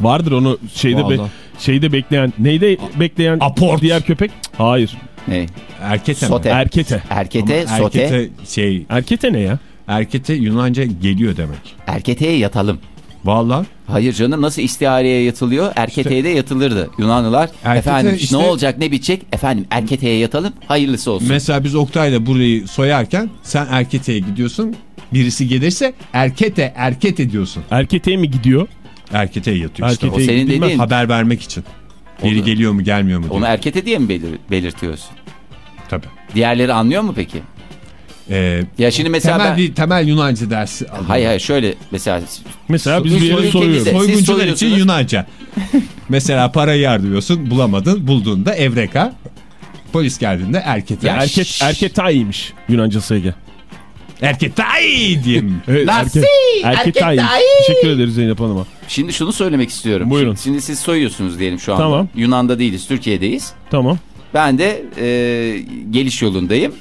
[SPEAKER 6] Vardır onu şeyde be, şeyde bekleyen. Neyde bekleyen
[SPEAKER 4] Aport.
[SPEAKER 6] diğer köpek? Hayır.
[SPEAKER 5] Ne?
[SPEAKER 4] Erkete
[SPEAKER 5] Sote.
[SPEAKER 4] mi?
[SPEAKER 6] Erkete.
[SPEAKER 5] Erkete,
[SPEAKER 4] Ama
[SPEAKER 5] sote.
[SPEAKER 4] Erkete şey
[SPEAKER 6] Erkete ne ya?
[SPEAKER 4] erkete Yunanca geliyor demek.
[SPEAKER 5] Erketeye yatalım.
[SPEAKER 4] Vallahi
[SPEAKER 5] Hayır canım nasıl istihareye yatılıyor? Erketeye de yatılırdı. Yunanlılar
[SPEAKER 4] Erkete
[SPEAKER 5] efendim
[SPEAKER 4] işte-
[SPEAKER 5] ne olacak ne bitecek? Efendim erketeye yatalım hayırlısı olsun.
[SPEAKER 4] mesela biz Oktay'la burayı soyarken sen erketeye gidiyorsun. Birisi gelirse erkete erkete diyorsun.
[SPEAKER 6] Erketeye mi gidiyor?
[SPEAKER 4] Erketeye yatıyor işte.
[SPEAKER 6] Erketeye
[SPEAKER 5] O senin dediğin-
[SPEAKER 4] Haber vermek için.
[SPEAKER 5] Onu-
[SPEAKER 4] geliyor mu gelmiyor mu diye.
[SPEAKER 5] Onu erkete diye mi belir- belirtiyorsun?
[SPEAKER 4] Tabii.
[SPEAKER 5] Diğerleri anlıyor mu peki?
[SPEAKER 4] Ee,
[SPEAKER 5] Ya şimdi mesela
[SPEAKER 4] temel
[SPEAKER 5] ben...
[SPEAKER 4] bir temel Yunanca dersi alıyor.
[SPEAKER 5] Hayır hayır şöyle mesela
[SPEAKER 6] Mesela biz bir yere
[SPEAKER 5] ülkemizde-
[SPEAKER 4] Soyguncular için. Yunanca. [LAUGHS] Mesela parayı yardırıyorsun bulamadın bulduğunda evreka. Polis geldiğinde erkete.
[SPEAKER 5] Ya
[SPEAKER 6] Erket, erketaymış Yunancası Ege.
[SPEAKER 4] Erketay diyeyim. [LAUGHS]
[SPEAKER 6] Evet,
[SPEAKER 5] Nasıl?
[SPEAKER 6] Erketay. Teşekkür ederiz Zeynep Hanım'a.
[SPEAKER 5] şimdi şunu söylemek istiyorum.
[SPEAKER 6] Buyurun.
[SPEAKER 5] Şimdi, şimdi siz soyuyorsunuz diyelim şu anda.
[SPEAKER 6] Tamam.
[SPEAKER 5] Yunan'da değiliz Türkiye'deyiz.
[SPEAKER 6] Tamam.
[SPEAKER 5] Ben de e, geliş yolundayım.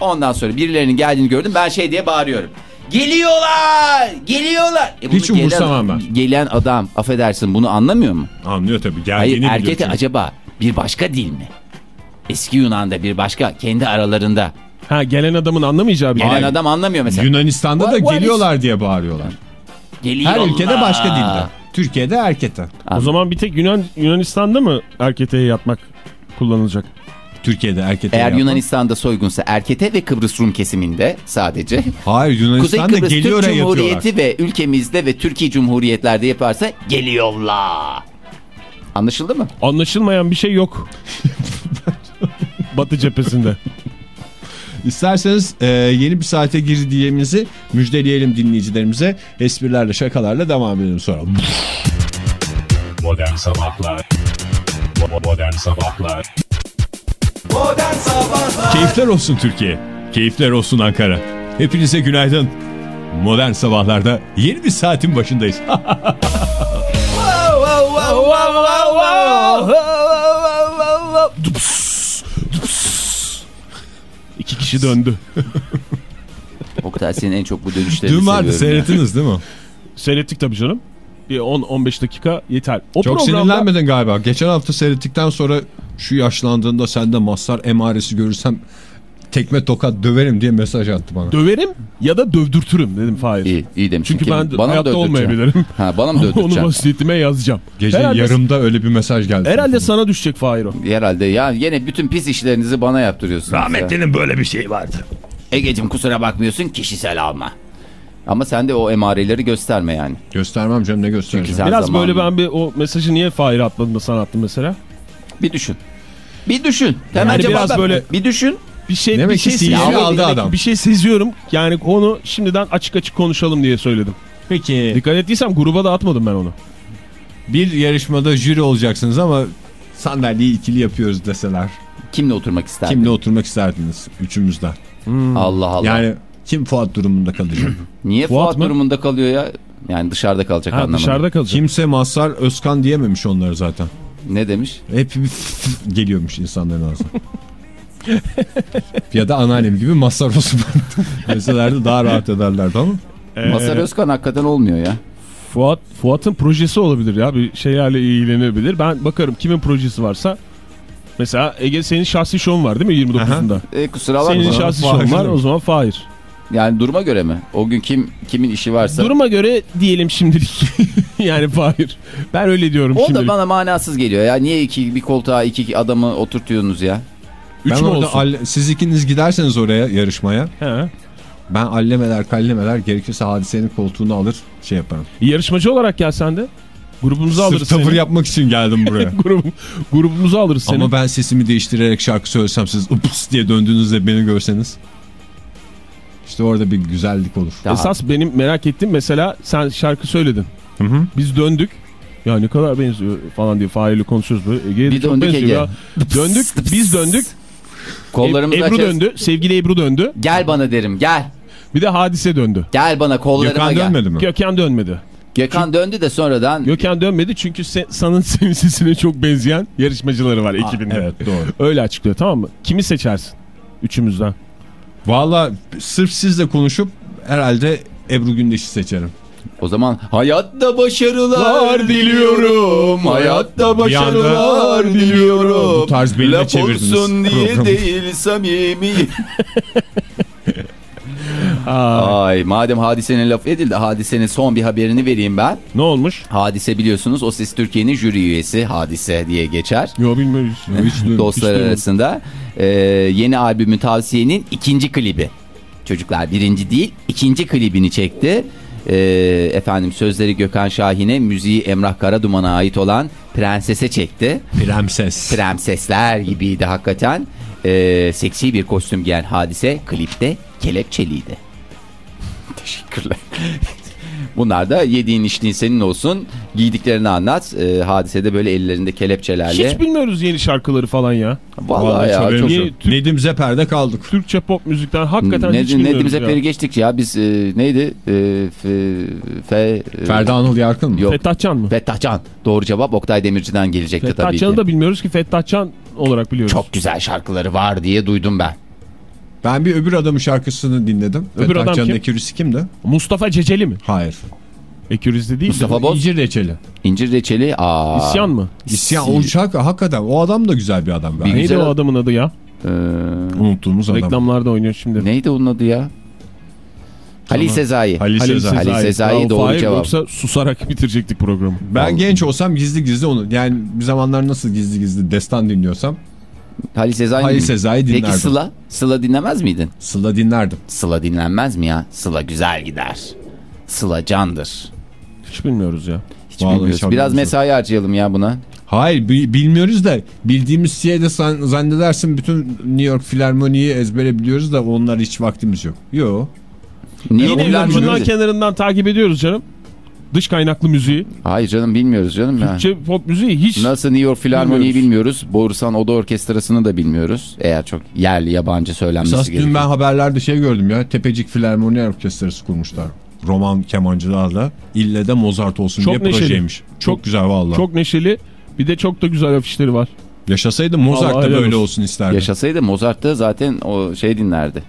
[SPEAKER 5] Ondan sonra birilerinin geldiğini gördüm. Ben şey diye bağırıyorum. Geliyorlar! Geliyorlar! E bunu
[SPEAKER 4] Hiç umursamam ben.
[SPEAKER 5] Gelen adam affedersin bunu anlamıyor mu?
[SPEAKER 4] Anlıyor tabii geldiğini
[SPEAKER 5] Hayır
[SPEAKER 4] çünkü.
[SPEAKER 5] acaba bir başka dil mi? Eski Yunan'da bir başka kendi aralarında.
[SPEAKER 6] Ha gelen adamın anlamayacağı bir
[SPEAKER 5] Gelen
[SPEAKER 6] Hayır.
[SPEAKER 5] adam anlamıyor mesela.
[SPEAKER 4] Yunanistan'da da
[SPEAKER 5] What-
[SPEAKER 4] geliyorlar diye bağırıyorlar.
[SPEAKER 5] Geliyorlar.
[SPEAKER 4] Her ülkede başka dilde. Türkiye'de erkete.
[SPEAKER 6] O zaman bir tek Yunan Yunanistan'da mı erketeye yatmak kullanılacak?
[SPEAKER 4] Türkiye'de erkete
[SPEAKER 5] Eğer. Yunanistan'da soygunsa Erkete ve Kıbrıs Rum kesiminde sadece.
[SPEAKER 4] Hayır
[SPEAKER 5] Kuzey
[SPEAKER 4] Yunanistan'da
[SPEAKER 5] Kıbrıs
[SPEAKER 4] geliyor
[SPEAKER 5] Türk
[SPEAKER 4] oraya yatıyorlar.
[SPEAKER 5] Cumhuriyeti ve ülkemizde ve Türkiye Cumhuriyetlerde yaparsa geliyorlar. Anlaşıldı mı?
[SPEAKER 6] Anlaşılmayan bir şey yok. [LAUGHS] Batı cephesinde.
[SPEAKER 4] İsterseniz e, yeni bir saate girdiğimizi müjdeleyelim dinleyicilerimize. Esprilerle şakalarla devam edelim sonra.
[SPEAKER 3] Modern Sabahlar Bo- Modern Sabahlar
[SPEAKER 4] Keyifler olsun Türkiye. Keyifler olsun Ankara. Hepinize günaydın. Modern sabahlarda yeni bir saatin başındayız.
[SPEAKER 6] İki kişi döndü. [LAUGHS]
[SPEAKER 5] Oktay senin en çok bu dönüşlerini
[SPEAKER 4] Dün vardı seyrettiniz değil mi?
[SPEAKER 6] Seyrettik tabii canım. Bir 10-15 dakika yeter. O
[SPEAKER 4] Çok
[SPEAKER 6] programda
[SPEAKER 4] sinirlenmedin galiba. Geçen hafta seyrettikten sonra şu yaşlandığında sende mazhar emaresi görürsem tekme tokat döverim diye mesaj attı bana.
[SPEAKER 6] döverim ya da dövdürtürüm dedim Fahir.
[SPEAKER 5] İyi, iyi demiş.
[SPEAKER 6] Çünkü
[SPEAKER 5] Kim-
[SPEAKER 6] ben
[SPEAKER 5] bana
[SPEAKER 6] hayatta olmayabilirim.
[SPEAKER 5] Ha, bana mı
[SPEAKER 6] Onu
[SPEAKER 5] dövdüreceksin?
[SPEAKER 6] vasiyetime yazacağım.
[SPEAKER 4] Gece
[SPEAKER 6] herhalde,
[SPEAKER 4] yarımda öyle bir mesaj geldi.
[SPEAKER 6] herhalde sana düşecek Fahir o.
[SPEAKER 5] Herhalde ya yine bütün pis işlerinizi bana yaptırıyorsunuz. ya.
[SPEAKER 1] Rahmetlinin böyle bir şey vardı.
[SPEAKER 5] Egeciğim kusura bakmıyorsun kişisel alma. Ama sen de o emareleri gösterme yani.
[SPEAKER 4] Göstermem canım ne göstereceğim.
[SPEAKER 6] Biraz
[SPEAKER 5] zaman-
[SPEAKER 6] böyle ben bir o mesajı niye Fahir'e atmadım da sana attım mesela?
[SPEAKER 5] Bir düşün. Bir düşün. Hemen
[SPEAKER 6] Yani biraz
[SPEAKER 5] ver.
[SPEAKER 6] böyle-
[SPEAKER 5] Bir düşün.
[SPEAKER 6] Bir şey
[SPEAKER 4] Demek
[SPEAKER 6] bir şey seziyorum.
[SPEAKER 4] aldı adam.
[SPEAKER 6] Bir şey seziyorum. Yani onu şimdiden açık açık konuşalım diye söyledim.
[SPEAKER 4] Peki
[SPEAKER 6] Dikkat ettiysem gruba da atmadım ben onu.
[SPEAKER 4] bir yarışmada jüri olacaksınız ama sandalyeyi ikili yapıyoruz deseler.
[SPEAKER 5] Kimle oturmak isterdin?
[SPEAKER 4] Kimle oturmak isterdiniz? Üçümüzden.
[SPEAKER 5] Allah Allah.
[SPEAKER 4] Yani kim Fuat durumunda kalacak? [LAUGHS]
[SPEAKER 5] Niye
[SPEAKER 6] Fuat
[SPEAKER 5] Fuat,
[SPEAKER 6] mı?
[SPEAKER 5] durumunda kalıyor ya? Yani dışarıda kalacak
[SPEAKER 6] Ha,
[SPEAKER 5] anlamında.
[SPEAKER 6] dışarıda kalacak.
[SPEAKER 4] Kimse Mazhar Özkan diyememiş onları zaten.
[SPEAKER 5] Ne demiş?
[SPEAKER 4] Hep geliyormuş insanların ağzına. [LAUGHS] ya da anneannem gibi Mazhar Osman. [LAUGHS] Deseler de daha rahat ederlerdi ama.
[SPEAKER 6] Ee,
[SPEAKER 5] Masar Özkan hakikaten olmuyor ya.
[SPEAKER 6] Fuat Fuat'ın projesi olabilir ya. Bir şeylerle ilgilenebilir. Ben bakarım kimin projesi varsa. Mesela Ege senin şahsi şovun var değil mi 29'unda?
[SPEAKER 5] E, kusura bakma.
[SPEAKER 6] Senin şahsi şovun var o zaman Fahir.
[SPEAKER 5] Yani duruma göre mi? O gün kim kimin işi varsa.
[SPEAKER 6] Duruma göre diyelim şimdilik. [LAUGHS] yani Fahir. Ben öyle diyorum
[SPEAKER 5] o
[SPEAKER 6] şimdilik.
[SPEAKER 5] da bana manasız geliyor ya. Niye iki bir koltuğa iki adamı oturtuyorsunuz ya?
[SPEAKER 6] Üç
[SPEAKER 4] ben orada
[SPEAKER 6] olsun?
[SPEAKER 4] alle- siz ikiniz giderseniz oraya yarışmaya.
[SPEAKER 6] He.
[SPEAKER 4] Ben allemeler kallemeler gerekirse hadisenin koltuğunu alır şey yaparım.
[SPEAKER 6] Yarışmacı olarak gel sen de. Grubumuzu
[SPEAKER 4] Sırf
[SPEAKER 6] alırız
[SPEAKER 4] tavır
[SPEAKER 6] seni.
[SPEAKER 4] yapmak için geldim buraya. [LAUGHS]
[SPEAKER 6] Grup, grubumuzu alırız seni.
[SPEAKER 4] Ama ben sesimi değiştirerek şarkı söylesem siz ıps diye döndüğünüzde beni görseniz. İşte orada bir güzellik olur.
[SPEAKER 5] Ya,
[SPEAKER 6] Esas benim merak ettiğim mesela sen şarkı söyledin.
[SPEAKER 4] Hı hı.
[SPEAKER 6] Biz döndük. Ya ne kadar benziyor falan diye Fahir'le konuşuyoruz böyle. Ege'ye de
[SPEAKER 5] Bir
[SPEAKER 6] çok
[SPEAKER 5] döndük
[SPEAKER 6] benziyor
[SPEAKER 5] Ege.
[SPEAKER 6] ya. Döndük [LAUGHS] biz döndük.
[SPEAKER 5] Kollarımızı
[SPEAKER 6] Ebru
[SPEAKER 5] açarız.
[SPEAKER 6] döndü. Sevgili Ebru döndü.
[SPEAKER 5] Gel bana derim gel.
[SPEAKER 6] Bir de Hadise döndü.
[SPEAKER 5] Gel bana kollarıma
[SPEAKER 4] Gökhan
[SPEAKER 5] gel.
[SPEAKER 4] dönmedi mi?
[SPEAKER 6] Gökhan dönmedi.
[SPEAKER 5] Gökhan döndü de sonradan
[SPEAKER 6] Gökhan dönmedi çünkü se, San'ın [LAUGHS] sesine çok benzeyen yarışmacıları var ekibinde.
[SPEAKER 4] Evet doğru.
[SPEAKER 6] Öyle açıklıyor tamam mı? Kimi seçersin? Üçümüzden.
[SPEAKER 4] Valla sırf sizle konuşup herhalde Ebru Gündeş'i seçerim.
[SPEAKER 5] O zaman hayatta başarılar
[SPEAKER 6] Lar
[SPEAKER 5] diliyorum. Hayatta başarılar diliyorum.
[SPEAKER 4] bu tarz birine
[SPEAKER 5] Laf olsun diye
[SPEAKER 4] programı.
[SPEAKER 5] değil samimi. [LAUGHS] Ay madem hadisenin lafı edildi hadisenin son bir haberini vereyim ben.
[SPEAKER 6] ne olmuş?
[SPEAKER 5] Hadise biliyorsunuz O Ses Türkiye'nin jüri üyesi Hadise diye geçer.
[SPEAKER 6] Yo bilmiyoruz. [LAUGHS]
[SPEAKER 5] Dostlar
[SPEAKER 6] duymadım.
[SPEAKER 5] arasında. Ee, yeni albümü Tavsiye'nin ikinci klibi. Çocuklar birinci değil ikinci klibini çekti. Ee, efendim sözleri Gökhan Şahin'e müziği Emrah Karaduman'a ait olan Prenses'e çekti.
[SPEAKER 4] Prenses.
[SPEAKER 5] Prensesler gibiydi hakikaten. Ee, seksi bir kostüm giyen hadise klipte kelepçeliydi. [LAUGHS] Teşekkürler. Bunlar da yediğin içtiğin senin olsun. Giydiklerini anlat. Ee, hadisede böyle ellerinde kelepçelerle.
[SPEAKER 6] Hiç bilmiyoruz yeni şarkıları falan ya.
[SPEAKER 5] Vallahi, ya
[SPEAKER 4] haberimiz
[SPEAKER 5] çok...
[SPEAKER 6] çok-
[SPEAKER 4] yok. Nedim Zeper'de kaldık.
[SPEAKER 6] Türkçe pop müzikten hakikaten hiç
[SPEAKER 5] Nedim,
[SPEAKER 6] bilmiyoruz
[SPEAKER 5] Nedim
[SPEAKER 6] ya.
[SPEAKER 5] Zeper'i geçtik ya. Biz e, neydi? E, fe, fe, e,
[SPEAKER 4] Ferdi Anıl Yarkın mı?
[SPEAKER 5] Yok.
[SPEAKER 6] Fettah Can mı?
[SPEAKER 5] Fettah Can. Doğru cevap Oktay Demirci'den gelecekti
[SPEAKER 6] Fettah
[SPEAKER 5] tabii ki.
[SPEAKER 6] da bilmiyoruz ki Fettah Can olarak biliyoruz.
[SPEAKER 5] Çok güzel şarkıları var diye duydum ben.
[SPEAKER 4] Ben bir öbür adamın şarkısını dinledim.
[SPEAKER 6] Öbür
[SPEAKER 4] Fettah
[SPEAKER 6] adam
[SPEAKER 4] Can'ın
[SPEAKER 6] kim?
[SPEAKER 4] ekürisi kimdi?
[SPEAKER 6] Mustafa Ceceli mi?
[SPEAKER 4] Hayır.
[SPEAKER 6] Ekürüzde değil
[SPEAKER 5] Mustafa
[SPEAKER 6] de.
[SPEAKER 5] Boz.
[SPEAKER 4] İncir reçeli.
[SPEAKER 5] İncir reçeli. Aa,
[SPEAKER 6] İsyan mı?
[SPEAKER 4] İsyan o şarkı hakikaten o adam da güzel bir adam.
[SPEAKER 5] Bir
[SPEAKER 4] galiba.
[SPEAKER 6] Neydi
[SPEAKER 5] güzel-
[SPEAKER 6] o adamın adı ya?
[SPEAKER 5] Ee,
[SPEAKER 4] Unuttuğumuz adam.
[SPEAKER 6] Reklamlarda oynuyor şimdi.
[SPEAKER 5] neydi onun adı ya? Halil Sezai.
[SPEAKER 4] Halil Sezai.
[SPEAKER 5] Halil Sezai doğru
[SPEAKER 6] Fahir,
[SPEAKER 5] cevap.
[SPEAKER 6] Yoksa susarak [LAUGHS] bitirecektik programı.
[SPEAKER 4] Ben genç olsam gizli gizli onu yani bir zamanlar nasıl gizli gizli destan dinliyorsam
[SPEAKER 5] Halis Sezai
[SPEAKER 4] Halis
[SPEAKER 5] mi?
[SPEAKER 4] Sezai
[SPEAKER 5] Peki
[SPEAKER 4] dinlerdim.
[SPEAKER 5] Sıla? Sıla dinlemez miydin?
[SPEAKER 4] Sıla dinlerdim.
[SPEAKER 5] Sıla dinlenmez mi ya? Sıla güzel gider. Sıla candır.
[SPEAKER 6] Hiç bilmiyoruz ya.
[SPEAKER 5] Hiç
[SPEAKER 4] Vallahi
[SPEAKER 5] bilmiyoruz.
[SPEAKER 4] hiç
[SPEAKER 5] Biraz mesai harcayalım ya buna.
[SPEAKER 4] Hayır bi- bilmiyoruz da bildiğimiz de san- zannedersin bütün New York Filarmoni'yi ezbere biliyoruz da onlar hiç vaktimiz yok. Yok.
[SPEAKER 5] Niye müzik?
[SPEAKER 6] kenarından takip ediyoruz canım. Dış kaynaklı müziği.
[SPEAKER 5] Hayır canım bilmiyoruz canım ya.
[SPEAKER 6] Türkçe pop müziği hiç.
[SPEAKER 5] Nasıl New York Filarmoni'yi
[SPEAKER 6] Bilmiyoruz.
[SPEAKER 5] bilmiyoruz. Borusan Oda Orkestrası'nı da bilmiyoruz. Eğer çok yerli yabancı söylenmesi
[SPEAKER 4] Esas dün
[SPEAKER 5] gerekiyor.
[SPEAKER 4] ben haberlerde şey gördüm ya Tepecik Filarmoni Orkestrası kurmuşlar. Roman kemancılarla ille de Mozart olsun
[SPEAKER 6] Çok
[SPEAKER 4] diye
[SPEAKER 6] neşeli.
[SPEAKER 4] projeymiş. Çok,
[SPEAKER 6] Çok-
[SPEAKER 4] güzel vallahi.
[SPEAKER 6] Çok neşeli. Bir de çok da güzel afişleri var.
[SPEAKER 4] Yaşasaydı Mozart da böyle
[SPEAKER 6] olsun.
[SPEAKER 4] olsun isterdi.
[SPEAKER 5] Yaşasaydı Mozart da zaten o şey dinlerdi.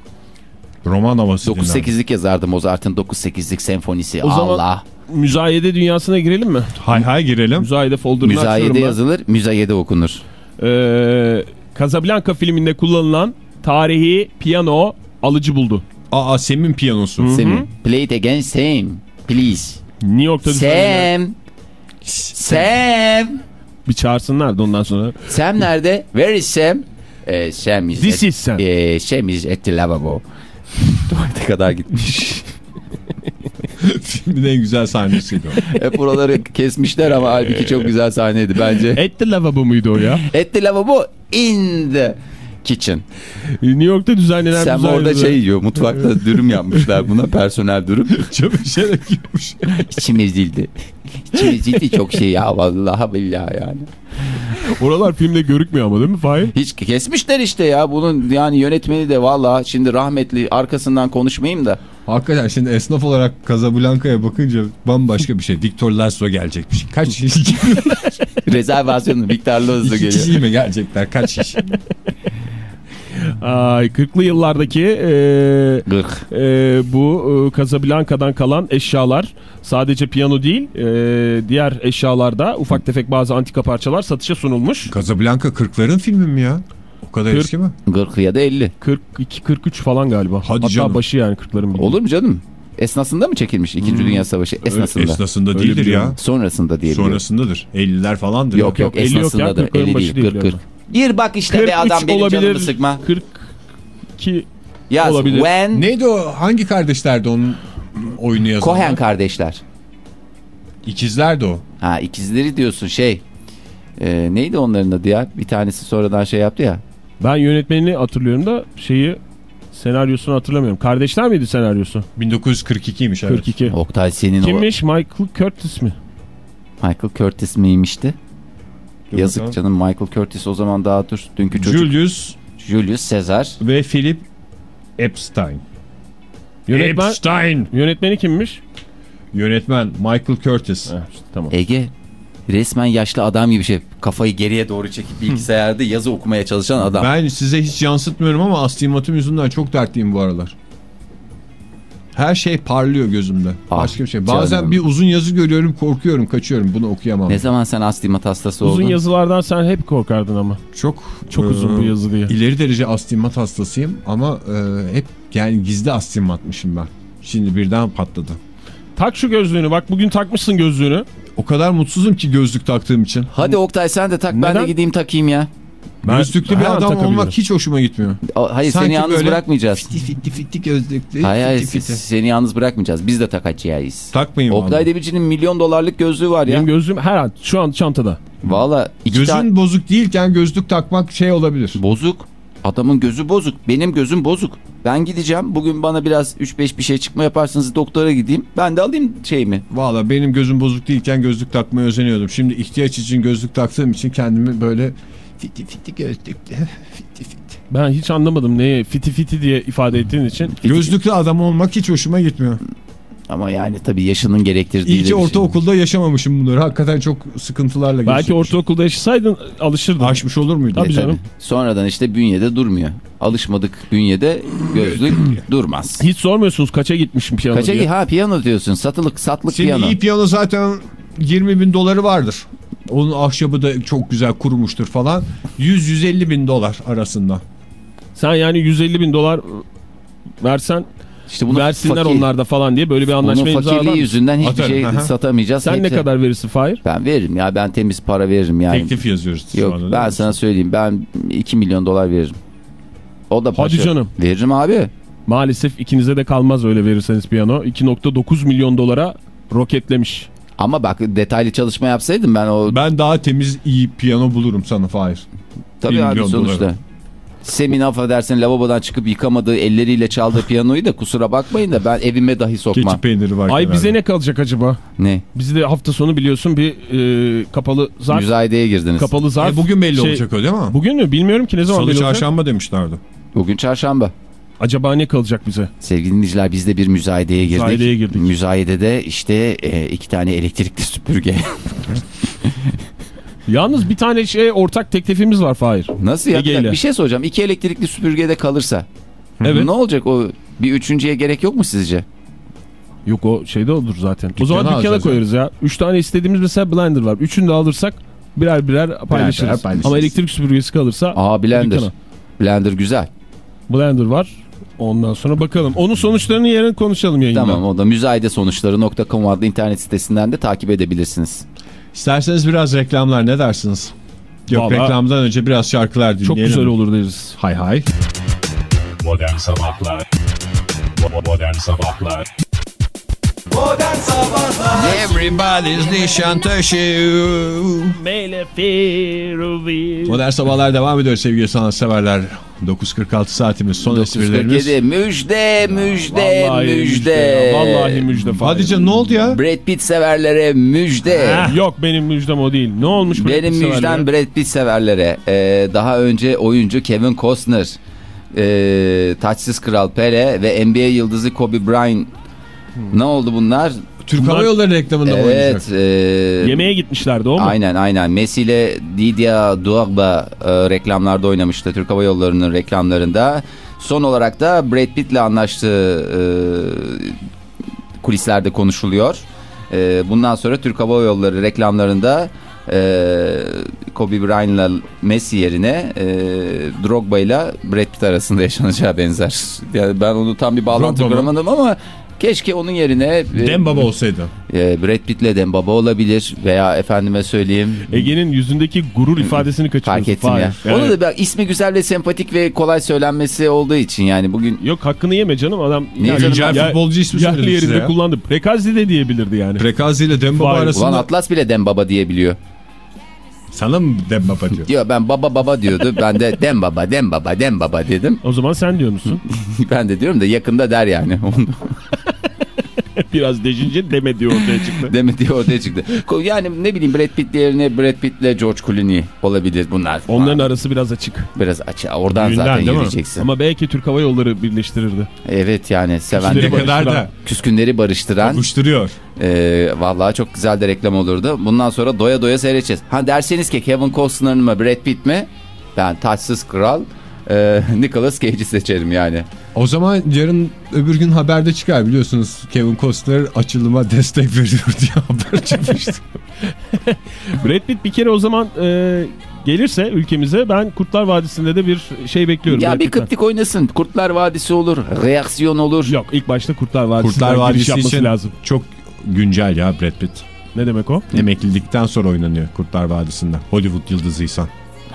[SPEAKER 4] Roman havası dinlerdi.
[SPEAKER 5] 9-8'lik yazardı Mozart'ın 9-8'lik senfonisi.
[SPEAKER 6] O zaman-
[SPEAKER 5] Allah.
[SPEAKER 6] Müzayede dünyasına girelim mi?
[SPEAKER 4] Hay hay girelim.
[SPEAKER 6] Müzayede folderını
[SPEAKER 5] Müzayede yazılır, müzayede okunur.
[SPEAKER 6] Ee, Casablanca filminde kullanılan tarihi piyano alıcı buldu.
[SPEAKER 4] Aa Sem'in piyanosu.
[SPEAKER 5] Semih. Play it again, Sam. Please.
[SPEAKER 6] New York'ta
[SPEAKER 5] Sam. Sam.
[SPEAKER 6] bir çağırsınlar da ondan sonra.
[SPEAKER 5] Sam nerede? Where is Sam? Ee, Sam is
[SPEAKER 6] This
[SPEAKER 5] at,
[SPEAKER 6] is Sam.
[SPEAKER 5] Ee, Sam is at the lavabo. [LAUGHS] Tuvalete kadar gitmiş. [LAUGHS] [LAUGHS]
[SPEAKER 4] Filmin en güzel sahnesiydi o. [LAUGHS]
[SPEAKER 5] Hep buraları kesmişler ama halbuki çok güzel sahneydi bence. [LAUGHS]
[SPEAKER 6] Et the Lavabo muydu o ya?
[SPEAKER 5] The lavabo in the kitchen.
[SPEAKER 6] New York'ta düzenlenen müzayede-
[SPEAKER 5] orada şey yiyor. Mutfakta dürüm yapmışlar buna. Personel dürüm.
[SPEAKER 4] Çamaşır giyiyormuş.
[SPEAKER 5] İçim ezildi. İçim ezildi çok şey ya. Vallahi billahi yani.
[SPEAKER 6] Oralar filmde görükmüyor ama değil mi Fahir?
[SPEAKER 5] Hiç kesmişler işte ya. Bunun yani yönetmeni de vallahi şimdi rahmetli arkasından konuşmayayım da.
[SPEAKER 4] Hakikaten şimdi esnaf olarak Casablanca'ya bakınca bambaşka bir şey. Victor Laszlo gelecekmiş. Kaç kişi? [LAUGHS]
[SPEAKER 5] Rezervasyonu hızlı
[SPEAKER 4] İki
[SPEAKER 5] geliyor.
[SPEAKER 4] kişi mi gelecekler? Kaç kişi? [LAUGHS]
[SPEAKER 6] Ay 40'lı yıllardaki e,
[SPEAKER 5] Gık.
[SPEAKER 6] e, bu e, Casablanca'dan kalan eşyalar sadece piyano değil e, diğer eşyalarda ufak tefek bazı antika parçalar satışa sunulmuş.
[SPEAKER 4] Casablanca 40'ların filmi mi ya? O kadar
[SPEAKER 6] Kırk-
[SPEAKER 4] eski mi?
[SPEAKER 5] Gırk ya da 50.
[SPEAKER 6] 42-43 falan galiba.
[SPEAKER 4] Hadi
[SPEAKER 6] Hatta
[SPEAKER 4] canım.
[SPEAKER 6] başı yani 40'ların. bir.
[SPEAKER 5] Olur mu canım? Esnasında mı çekilmiş 2. Dünya Savaşı? Esnasında.
[SPEAKER 4] Esnasında
[SPEAKER 6] Öyle
[SPEAKER 4] değildir ya.
[SPEAKER 5] Sonrasında diye.
[SPEAKER 4] Sonrasındadır. 50'ler falandır.
[SPEAKER 5] Yok yok,
[SPEAKER 6] Yok, 50 yok ya,
[SPEAKER 5] esnasındadır.
[SPEAKER 6] 40'ların
[SPEAKER 5] 50
[SPEAKER 6] başı
[SPEAKER 5] değil
[SPEAKER 6] değil
[SPEAKER 5] 40 40.
[SPEAKER 6] galiba.
[SPEAKER 5] Bir bak işte
[SPEAKER 6] 43
[SPEAKER 5] be adam benim
[SPEAKER 6] olabilir.
[SPEAKER 5] canımı sıkma.
[SPEAKER 6] 42
[SPEAKER 5] Yaz
[SPEAKER 6] olabilir.
[SPEAKER 5] when
[SPEAKER 4] Neydi o? Hangi kardeşlerdi onun oyunu yazanlar?
[SPEAKER 5] Cohen kardeşler.
[SPEAKER 4] İkizlerdi o.
[SPEAKER 5] Ha ikizleri diyorsun şey. e, neydi onların adı ya? Bir tanesi sonradan şey yaptı ya.
[SPEAKER 6] Ben yönetmenini hatırlıyorum da şeyi senaryosunu hatırlamıyorum. Kardeşler miydi senaryosu?
[SPEAKER 4] 1942'ymiş evet.
[SPEAKER 6] 42.
[SPEAKER 5] Oktay senin
[SPEAKER 6] Kimmiş? Michael Curtis mi?
[SPEAKER 5] o Michael Curtis miymişti?
[SPEAKER 4] Dur
[SPEAKER 5] Yazık
[SPEAKER 4] bakalım.
[SPEAKER 5] canım Michael Curtis o zaman daha dur. Dünkü çocuk
[SPEAKER 4] Julius
[SPEAKER 5] Julius Caesar.
[SPEAKER 4] ve Philip Epstein.
[SPEAKER 6] Yönetmen,
[SPEAKER 4] Epstein.
[SPEAKER 6] yönetmeni kimmiş?
[SPEAKER 4] Yönetmen Michael Curtis.
[SPEAKER 6] Heh, işte tamam.
[SPEAKER 5] Ege resmen yaşlı adam gibi şey. Kafayı geriye doğru çekip [LAUGHS] bilgisayarda yazı okumaya çalışan adam.
[SPEAKER 4] Ben size hiç yansıtmıyorum ama astigmatım yüzünden çok dertliyim bu aralar. Her şey parlıyor gözümde.
[SPEAKER 5] Ah,
[SPEAKER 4] Başka bir şey. Bazen
[SPEAKER 5] canım.
[SPEAKER 4] bir uzun yazı görüyorum korkuyorum kaçıyorum bunu okuyamam.
[SPEAKER 5] Ne zaman sen astigmat hastası
[SPEAKER 6] Uzun
[SPEAKER 5] oldun?
[SPEAKER 6] yazılardan sen hep korkardın ama.
[SPEAKER 4] Çok
[SPEAKER 6] Çok
[SPEAKER 4] e,
[SPEAKER 6] uzun bu yazı diye.
[SPEAKER 4] İleri derece astigmat hastasıyım ama e, hep yani gizli astigmatmışım ben. Şimdi birden patladı.
[SPEAKER 6] Tak şu gözlüğünü. Bak bugün takmışsın gözlüğünü.
[SPEAKER 4] O kadar mutsuzum ki gözlük taktığım için.
[SPEAKER 5] Hadi Oktay sen de tak ben de
[SPEAKER 6] Neden?
[SPEAKER 5] gideyim takayım ya.
[SPEAKER 6] Ben
[SPEAKER 4] Gözlüklü bir adam olmak hiç hoşuma gitmiyor.
[SPEAKER 5] O- Hayır
[SPEAKER 4] Sanki
[SPEAKER 5] seni yalnız
[SPEAKER 4] böyle
[SPEAKER 5] bırakmayacağız.
[SPEAKER 4] Fitti fitti fitti gözlüklü.
[SPEAKER 5] Hayır hayır
[SPEAKER 4] fitti
[SPEAKER 5] siz-
[SPEAKER 4] fitti.
[SPEAKER 5] seni yalnız bırakmayacağız. Biz de takacağız.
[SPEAKER 4] Takmayın
[SPEAKER 5] Oktay. Demirci'nin milyon dolarlık gözlüğü var ya.
[SPEAKER 6] Benim gözlüğüm her an şu an çantada.
[SPEAKER 5] Valla
[SPEAKER 4] Gözün
[SPEAKER 5] tane
[SPEAKER 4] bozuk değilken gözlük takmak şey olabilir.
[SPEAKER 5] bozuk. Adamın gözü bozuk. Benim gözüm bozuk. Ben gideceğim. Bugün bana biraz 3-5 bir şey çıkma yaparsınız doktora gideyim. Ben de alayım şeyimi.
[SPEAKER 4] Valla benim gözüm bozuk değilken gözlük takmaya özeniyordum. Şimdi ihtiyaç için gözlük taktığım için kendimi böyle fitti fitti gözlüklü fitti fitti.
[SPEAKER 6] Ben hiç anlamadım neyi fiti fiti diye ifade ettiğin için.
[SPEAKER 4] Gözlüklü adam olmak hiç hoşuma gitmiyor.
[SPEAKER 5] Ama yani tabii yaşının gerektirdiği
[SPEAKER 4] İyi
[SPEAKER 5] de
[SPEAKER 4] ki
[SPEAKER 5] bir şey.
[SPEAKER 4] ortaokulda yaşamamışım bunları. Hakikaten çok sıkıntılarla
[SPEAKER 6] Belki
[SPEAKER 4] geçirmişim.
[SPEAKER 6] ortaokulda yaşasaydın alışırdın.
[SPEAKER 4] Aşmış olur muydu?
[SPEAKER 6] Tabii
[SPEAKER 5] E, tabii.
[SPEAKER 6] canım.
[SPEAKER 5] Sonradan işte bünyede durmuyor. Alışmadık bünyede gözlük [CLEARS THROAT] durmaz.
[SPEAKER 6] Hiç sormuyorsunuz kaça gitmişim piyano
[SPEAKER 5] Kaça
[SPEAKER 6] diye.
[SPEAKER 5] ki ha piyano diyorsun. Satılık satlık
[SPEAKER 4] Şimdi
[SPEAKER 5] piyano.
[SPEAKER 4] iyi piyano zaten 20 bin doları vardır. Onun ahşabı da çok güzel kurumuştur falan. 100-150 bin dolar arasında.
[SPEAKER 6] Sen yani 150 bin dolar versen
[SPEAKER 5] İşte bunu
[SPEAKER 6] Versinler
[SPEAKER 5] fakir-
[SPEAKER 6] onlar da falan diye böyle bir anlaşma
[SPEAKER 5] Bunun
[SPEAKER 6] imzaladılar.
[SPEAKER 5] fakirliği yüzünden hiçbir
[SPEAKER 4] Atarım,
[SPEAKER 5] şey
[SPEAKER 4] aha.
[SPEAKER 5] satamayacağız.
[SPEAKER 6] Sen ne
[SPEAKER 5] Hepsi-
[SPEAKER 6] kadar verirsin Fahir?
[SPEAKER 5] Ben veririm ya ben temiz para veririm yani.
[SPEAKER 4] Teklif yazıyoruz. şu
[SPEAKER 5] Yok
[SPEAKER 4] anda,
[SPEAKER 5] ben
[SPEAKER 4] mi?
[SPEAKER 5] sana söyleyeyim ben 2 milyon dolar veririm. O da paşa.
[SPEAKER 6] canım.
[SPEAKER 5] Veririm abi.
[SPEAKER 6] Maalesef ikinize de kalmaz öyle verirseniz piyano. 2.9 milyon dolara roketlemiş.
[SPEAKER 5] Ama bak detaylı çalışma yapsaydım ben o
[SPEAKER 4] Ben daha temiz iyi piyano bulurum sana Fahir.
[SPEAKER 5] tabii abi sonuçta.
[SPEAKER 4] dolara.
[SPEAKER 5] Semin affedersin lavabodan çıkıp yıkamadığı elleriyle çaldığı piyanoyu da kusura bakmayın da ben evime dahi sokmam.
[SPEAKER 4] Keçi peyniri var.
[SPEAKER 6] Ay
[SPEAKER 4] kenarda.
[SPEAKER 6] bize ne kalacak acaba?
[SPEAKER 5] Ne?
[SPEAKER 6] Bizi de hafta sonu biliyorsun bir e, kapalı zarf.
[SPEAKER 5] Müzayedeye girdiniz.
[SPEAKER 6] Kapalı zarf.
[SPEAKER 4] E, bugün belli
[SPEAKER 6] şey-
[SPEAKER 4] olacak o değil mi?
[SPEAKER 6] Bugün mü? Bilmiyorum ki ne zaman
[SPEAKER 4] Salı
[SPEAKER 6] belli olacak.
[SPEAKER 4] çarşamba demişlerdi.
[SPEAKER 5] Bugün çarşamba.
[SPEAKER 6] Acaba ne kalacak bize?
[SPEAKER 5] Sevgili dinleyiciler biz de bir müzayedeye girdik.
[SPEAKER 6] Müzayedeye girdik.
[SPEAKER 5] Müzayedede işte e, iki tane elektrikli süpürge. [LAUGHS]
[SPEAKER 6] Yalnız bir tane şey ortak teklifimiz var Fahir.
[SPEAKER 5] Nasıl ya? Bir şey soracağım. İki elektrikli süpürgede kalırsa.
[SPEAKER 6] Evet.
[SPEAKER 5] Ne olacak o? Bir üçüncüye gerek yok mu sizce?
[SPEAKER 6] Yok o şeyde olur zaten.
[SPEAKER 4] Dükkana
[SPEAKER 6] o zaman dükkana koyarız ya. Üç tane istediğimiz mesela blender var. Üçünü de alırsak birer birer paylaşırız.
[SPEAKER 4] birer paylaşırız.
[SPEAKER 6] Ama elektrik süpürgesi kalırsa
[SPEAKER 5] Aa blender.
[SPEAKER 6] dükkana.
[SPEAKER 5] Blender güzel.
[SPEAKER 6] blender var. Ondan sonra bakalım. Onun sonuçlarını yarın konuşalım yayında.
[SPEAKER 5] Tamam o da müzayedesonuçları.com adlı internet sitesinden de takip edebilirsiniz.
[SPEAKER 4] İsterseniz biraz reklamlar ne dersiniz? Yok
[SPEAKER 6] Vallahi-
[SPEAKER 4] reklamdan önce biraz şarkılar dinleyelim.
[SPEAKER 6] Çok güzel olur deriz.
[SPEAKER 4] Hay hay.
[SPEAKER 3] Modern Sabahlar Bo- Modern Sabahlar
[SPEAKER 4] Everybody's Nişantaşı. Modern sabahlar devam ediyor sevgili sanatseverler. 9.46 saatimiz son esprilerimiz.
[SPEAKER 5] 947 müjde müjde
[SPEAKER 6] Vallahi
[SPEAKER 5] müjde.
[SPEAKER 6] ya. Vallahi müjde falan.
[SPEAKER 4] Hadi canım ne oldu ya?
[SPEAKER 5] Brad Pitt severlere müjde.
[SPEAKER 6] Yok benim müjdem o değil. Ne olmuş? Brad
[SPEAKER 5] Benim
[SPEAKER 6] Pitt
[SPEAKER 5] müjdem
[SPEAKER 6] severlere?
[SPEAKER 5] Brad Pitt severlere. Ee, daha önce oyuncu Kevin Costner, e, Taçsız Kral Pele ve NBA yıldızı Kobe Bryant. Ne oldu bunlar?
[SPEAKER 4] Türk Hava Yolları reklamında mı oynayacak?
[SPEAKER 5] Evet. e,
[SPEAKER 6] Yemeğe gitmişlerdi o mu?
[SPEAKER 5] Aynen aynen. Messi ile Didier Drogba e, reklamlarda oynamıştı. Türk Hava Yolları'nın reklamlarında. Son olarak da Brad Pitt'le anlaştığı e, kulislerde konuşuluyor. E, bundan sonra Türk Hava Yolları reklamlarında e, Kobe Bryant'la Messi yerine e, Drogba ile Brad Pitt arasında [LAUGHS] yaşanacağı benzer. Yani ben onu tam bir bağlantı kuramadım ama keşke onun yerine e,
[SPEAKER 4] Dembaba olsaydı.
[SPEAKER 5] e, Brad Pitt'le Dembaba olabilir veya efendime söyleyeyim
[SPEAKER 6] Ege'nin yüzündeki gurur ifadesini kaçırıyorsun.
[SPEAKER 5] fark ettim ya.
[SPEAKER 6] Fahir. Yani-
[SPEAKER 5] Onu da bak ismi güzel ve sempatik ve kolay söylenmesi olduğu için yani bugün
[SPEAKER 6] Yok hakkını yeme canım adam.
[SPEAKER 5] Niye canım?
[SPEAKER 4] Güncel
[SPEAKER 6] Ya-
[SPEAKER 4] futbolcu ismi
[SPEAKER 6] Yerli yerinde
[SPEAKER 4] ya.
[SPEAKER 6] kullandı. Prekazi de diyebilirdi yani.
[SPEAKER 4] Prekazi ile Dembaba
[SPEAKER 6] Vay,
[SPEAKER 4] arasında
[SPEAKER 5] ulan Atlas bile Dembaba diyebiliyor.
[SPEAKER 4] sana mı Dembaba diyor?
[SPEAKER 5] Diyor ben baba baba diyordu. Ben de Dembaba Dembaba Dembaba dedim.
[SPEAKER 6] O zaman sen diyor musun? [LAUGHS]
[SPEAKER 5] ben de diyorum da yakında der yani. [LAUGHS] [LAUGHS]
[SPEAKER 6] Biraz decince deme diyor ortaya çıktı.
[SPEAKER 5] Deme diye ortaya çıktı. [LAUGHS] Yani ne bileyim Brad Pitt yerine Brad Pitt'le George Clooney olabilir bunlar.
[SPEAKER 6] Onların arası biraz açık.
[SPEAKER 5] biraz açı oradan
[SPEAKER 4] Düğünden
[SPEAKER 5] zaten
[SPEAKER 4] değil mi?
[SPEAKER 5] yürüyeceksin.
[SPEAKER 6] Ama belki Türk Hava Yolları birleştirirdi.
[SPEAKER 5] Evet yani sevenleri
[SPEAKER 4] kadar da
[SPEAKER 5] küskünleri barıştıran
[SPEAKER 4] kavuşturuyor.
[SPEAKER 5] Ee, vallahi çok güzel de reklam olurdu. Bundan sonra doya doya seyredeceğiz. Ha derseniz ki Kevin Costner mı Brad Pitt mi? Ben taçsız kral e, [LAUGHS] Nicolas Cage'i seçerim yani.
[SPEAKER 4] O zaman yarın öbür gün haberde çıkar biliyorsunuz Kevin Costner açılıma destek veriyor diye haber çıkmıştı. [LAUGHS]
[SPEAKER 6] Brad Pitt bir kere o zaman e, gelirse ülkemize ben Kurtlar Vadisi'nde de bir şey bekliyorum.
[SPEAKER 5] Ya bir kıptik oynasın. Kurtlar Vadisi olur. Reaksiyon olur.
[SPEAKER 6] Yok ilk başta Kurtlar Vadisi'nden
[SPEAKER 4] Kurtlar Vadisi
[SPEAKER 6] yapması
[SPEAKER 4] için
[SPEAKER 6] lazım.
[SPEAKER 4] çok güncel ya Brad Pitt.
[SPEAKER 6] Ne demek o?
[SPEAKER 4] Emeklilikten sonra oynanıyor Kurtlar Vadisi'nde. Hollywood yıldızıysan.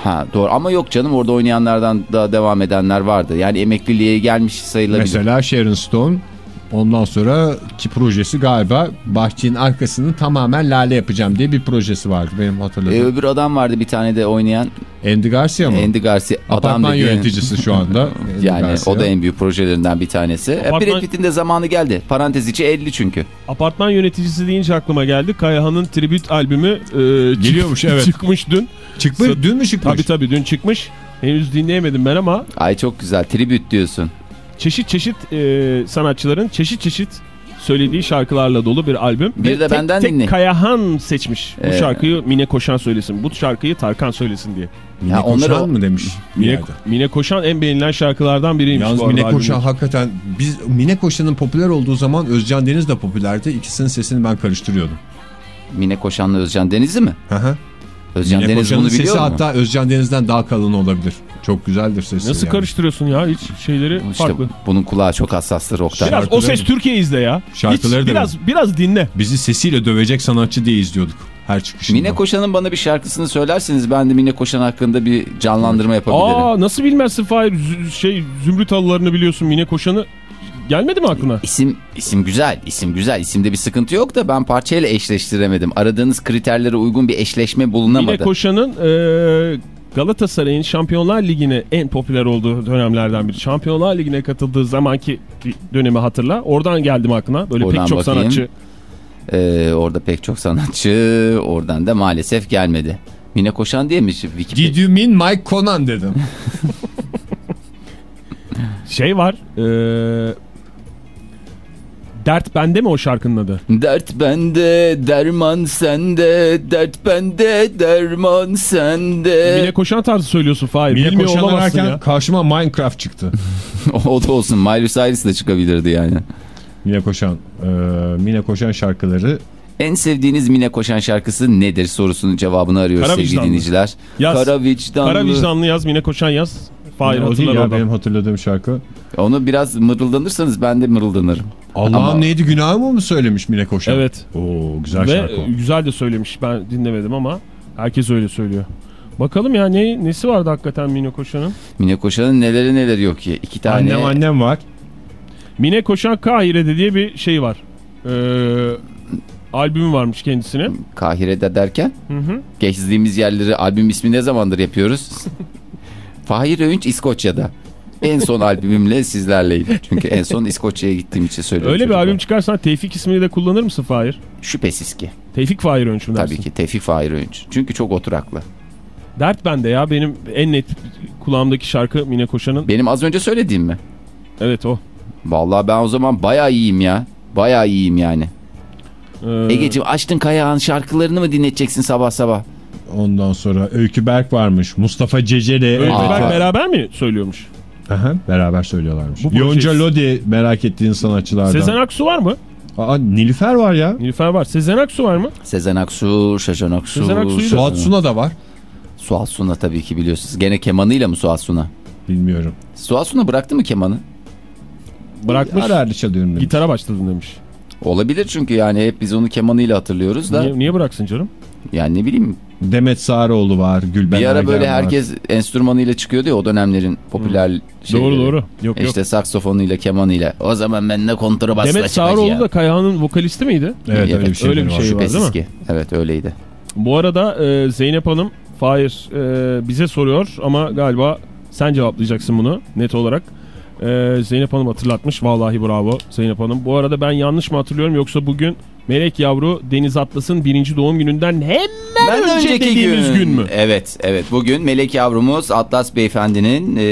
[SPEAKER 5] Ha doğru ama yok canım orada oynayanlardan da devam edenler vardı. Yani emekliliğe gelmiş sayılabilir.
[SPEAKER 4] Mesela Sharon Stone ondan sonraki projesi galiba bahçenin arkasını tamamen lale yapacağım diye bir projesi vardı benim
[SPEAKER 5] E,
[SPEAKER 4] hatırladığım.
[SPEAKER 5] öbür adam vardı bir tane de oynayan
[SPEAKER 4] Andy Garcia mı?
[SPEAKER 5] Andy Garcia. Adam
[SPEAKER 4] Apartman
[SPEAKER 5] dediğin-
[SPEAKER 4] yöneticisi şu anda. [LAUGHS]
[SPEAKER 5] Yani
[SPEAKER 4] Garcia.
[SPEAKER 5] o da en büyük projelerinden bir tanesi. E,
[SPEAKER 6] Apartman-
[SPEAKER 5] Brad Pitt'in de zamanı geldi. Parantez içi 50 çünkü.
[SPEAKER 6] Apartman yöneticisi deyince aklıma geldi. Kayahan'ın tribüt albümü e,
[SPEAKER 4] Geliyormuş, [LAUGHS] evet.
[SPEAKER 6] çıkmış dün.
[SPEAKER 4] Çıkmış, dün mü çıkmış?
[SPEAKER 6] Tabii tabii dün çıkmış. Henüz dinleyemedim ben ama
[SPEAKER 5] Ay çok güzel. Tribüt diyorsun.
[SPEAKER 6] Çeşit çeşit e, sanatçıların çeşit çeşit söylediği şarkılarla dolu bir albüm.
[SPEAKER 5] Bir
[SPEAKER 6] Ve
[SPEAKER 5] de
[SPEAKER 6] tek,
[SPEAKER 5] benden
[SPEAKER 6] tek
[SPEAKER 5] dinle.
[SPEAKER 6] Kayahan seçmiş. Bu
[SPEAKER 5] Ee,
[SPEAKER 6] şarkıyı Mine Koşan söylesin. Bu şarkıyı Tarkan söylesin diye.
[SPEAKER 4] Mine
[SPEAKER 5] Ya onları
[SPEAKER 4] Koşan mı demiş
[SPEAKER 6] Mine. Mine Koşan en beğenilen şarkılardan biriymiş
[SPEAKER 4] Yalnız
[SPEAKER 6] bu
[SPEAKER 4] Mine
[SPEAKER 6] albümün.
[SPEAKER 4] Koşan hakikaten biz Mine Koşan'ın popüler olduğu zaman Özcan Deniz de popülerdi. İkisinin sesini ben karıştırıyordum.
[SPEAKER 5] Mine Koşan'la Özcan Deniz'i mi?
[SPEAKER 4] Hı hı.
[SPEAKER 5] Özcan
[SPEAKER 4] Mine
[SPEAKER 5] Deniz
[SPEAKER 4] Koşan'ın
[SPEAKER 5] bunu
[SPEAKER 4] sesi
[SPEAKER 5] biliyor mu?
[SPEAKER 4] hatta Özcan Deniz'den daha kalın olabilir. Çok güzeldir sesi.
[SPEAKER 6] Nasıl
[SPEAKER 4] yani.
[SPEAKER 6] karıştırıyorsun ya hiç şeyleri
[SPEAKER 5] İşte
[SPEAKER 6] farklı.
[SPEAKER 5] bunun kulağı çok hassastır Oktay.
[SPEAKER 6] Biraz o ses Türkiye izle ya.
[SPEAKER 4] Şarkıları
[SPEAKER 6] Hiç,
[SPEAKER 4] da
[SPEAKER 6] biraz biraz dinle.
[SPEAKER 4] Bizi sesiyle dövecek sanatçı diye izliyorduk her çıkışında.
[SPEAKER 5] Mine Koşan'ın bana bir şarkısını söylerseniz ben de Mine Koşan hakkında bir canlandırma yapabilirim.
[SPEAKER 6] Aa nasıl bilmezsin Fahir şey Zümrüt halılarını biliyorsun Mine Koşan'ı gelmedi mi aklına?
[SPEAKER 5] İsim isim güzel, isim güzel. İsimde bir sıkıntı yok da ben parçayla eşleştiremedim. Aradığınız kriterlere uygun bir eşleşme bulunamadı.
[SPEAKER 6] Mine Koşan'ın e, Galatasaray'ın Şampiyonlar Ligi'ne en popüler olduğu dönemlerden biri. Şampiyonlar Ligi'ne katıldığı zamanki dönemi hatırla. Oradan geldim aklına. Böyle
[SPEAKER 5] Oradan
[SPEAKER 6] pek çok
[SPEAKER 5] bakayım.
[SPEAKER 6] sanatçı.
[SPEAKER 5] Ee, orada pek çok sanatçı oradan da maalesef gelmedi. Mine Koşan diye mi? Wikipedia?
[SPEAKER 4] Did you mean Mike Conan dedim. [LAUGHS]
[SPEAKER 6] Şey var. E, Dert Bende mi o şarkının adı?
[SPEAKER 5] Dert bende, derman sende, dert bende, derman sende.
[SPEAKER 6] Mine Koşan tarzı söylüyorsun Fahir.
[SPEAKER 4] Mine
[SPEAKER 6] Bilmiyor
[SPEAKER 4] Koşan ararken
[SPEAKER 6] ya.
[SPEAKER 4] karşıma Minecraft çıktı. [LAUGHS] [LAUGHS]
[SPEAKER 5] o da olsun. Miley Cyrus da çıkabilirdi yani.
[SPEAKER 4] Mine Koşan, e, Mine Koşan şarkıları
[SPEAKER 5] En sevdiğiniz Mine Koşan şarkısı nedir sorusunun cevabını arıyoruz
[SPEAKER 6] Kara
[SPEAKER 5] sevgili
[SPEAKER 6] vicdanlı.
[SPEAKER 5] dinleyiciler.
[SPEAKER 6] Yaz.
[SPEAKER 5] Kara vicdanlı.
[SPEAKER 6] Kara vicdanlı yaz Mine Koşan yaz. Fahir hatırlar
[SPEAKER 4] ya benim hatırladığım şarkı.
[SPEAKER 5] Onu biraz mırıldanırsanız ben de mırıldanırım.
[SPEAKER 4] Allah'ım neydi günahımı mı söylemiş Mine Koşan?
[SPEAKER 6] Evet.
[SPEAKER 4] Oo güzel
[SPEAKER 6] Ve
[SPEAKER 4] şarkı. o.
[SPEAKER 6] e, güzel de söylemiş. Ben dinlemedim ama herkes öyle söylüyor. Bakalım ya ne nesi vardı hakikaten Mine Koşan'ın?
[SPEAKER 5] Mine Koşan'ın neleri neleri yok ki. İki tane.
[SPEAKER 4] Annem annem var.
[SPEAKER 6] Mine Koşan Kahire'de diye bir şey var. Ee, albümü varmış kendisine.
[SPEAKER 5] Kahire'de derken
[SPEAKER 6] Hı hı.
[SPEAKER 5] gezdiğimiz yerleri albüm ismi ne zamandır yapıyoruz? [LAUGHS] Fahir Öğünç İskoçya'da. En son albümümle sizlerleydim. Çünkü en son İskoçya'ya gittiğim için söylüyorum.
[SPEAKER 6] Öyle bir
[SPEAKER 5] çocuklar.
[SPEAKER 6] albüm çıkarsan Tevfik ismini de kullanır mısın Fahir?
[SPEAKER 5] Şüphesiz ki.
[SPEAKER 6] Tevfik Fahir Önç mü dersin?
[SPEAKER 5] Tabii ki Tevfik Fahir Öğünç. Çünkü çok oturaklı.
[SPEAKER 6] Dert bende ya benim en net kulağımdaki şarkı Mine Koşan'ın.
[SPEAKER 5] Benim az önce söylediğim mi?
[SPEAKER 6] Evet o.
[SPEAKER 5] Vallahi ben o zaman bayağı iyiyim ya. Bayağı iyiyim yani.
[SPEAKER 6] Ee,
[SPEAKER 5] Egeciğim açtın Kayağan şarkılarını mı dinleteceksin sabah sabah?
[SPEAKER 4] Ondan sonra Öykü Berk varmış. Mustafa Ceceli.
[SPEAKER 5] Aa.
[SPEAKER 6] Berk beraber mi söylüyormuş?
[SPEAKER 4] Aha, beraber söylüyorlarmış.
[SPEAKER 6] Bu
[SPEAKER 4] Yonca Lodi merak ettiğin sanatçılardan.
[SPEAKER 6] Sezen Aksu var mı?
[SPEAKER 4] Aa, Nilüfer var ya.
[SPEAKER 6] Nilüfer var. Sezen Aksu var mı?
[SPEAKER 5] Sezen Aksu, Şaşan Aksu.
[SPEAKER 6] Sezen Aksu'yu
[SPEAKER 4] Suat Suna da var.
[SPEAKER 5] Suat Suna tabii ki biliyorsunuz. Gene kemanıyla mı Suat Suna?
[SPEAKER 4] Bilmiyorum.
[SPEAKER 5] Suat Suna bıraktı mı kemanı?
[SPEAKER 6] Bırakmış.
[SPEAKER 4] Ara çalıyorum demiş.
[SPEAKER 6] Gitara başladın demiş.
[SPEAKER 5] Olabilir çünkü yani hep biz onu kemanıyla hatırlıyoruz da.
[SPEAKER 6] Niye, niye bıraksın canım?
[SPEAKER 5] Yani ne bileyim
[SPEAKER 4] Demet Sağaroğlu var. Gülben
[SPEAKER 5] bir ara
[SPEAKER 4] Ergen
[SPEAKER 5] böyle
[SPEAKER 4] var.
[SPEAKER 5] herkes enstrümanıyla çıkıyordu ya o dönemlerin popüler şeyleri.
[SPEAKER 6] Doğru doğru. Yok yok.
[SPEAKER 5] İşte saksofonuyla kemanıyla. O zaman ben de kontrabasla
[SPEAKER 6] Demet. Sağaroğlu da Kayağan'ın vokalisti miydi?
[SPEAKER 4] Evet, öyle
[SPEAKER 5] Evet,
[SPEAKER 4] bir şey,
[SPEAKER 6] öyle bir
[SPEAKER 4] var.
[SPEAKER 6] şey var.
[SPEAKER 5] Şüphesiz
[SPEAKER 6] değil mi?
[SPEAKER 5] ki. Evet öyleydi.
[SPEAKER 6] Bu arada e, Zeynep Hanım Fahir e, bize soruyor ama galiba sen cevaplayacaksın bunu net olarak. E, Zeynep Hanım hatırlatmış. Vallahi bravo Zeynep Hanım. Bu arada ben yanlış mı hatırlıyorum yoksa bugün Melek Yavru Deniz Atlas'ın birinci doğum gününden hemen önce dediğimiz gün. mü?
[SPEAKER 5] Evet, evet. Bugün Melek yavrumuz Atlas Beyefendi'nin e,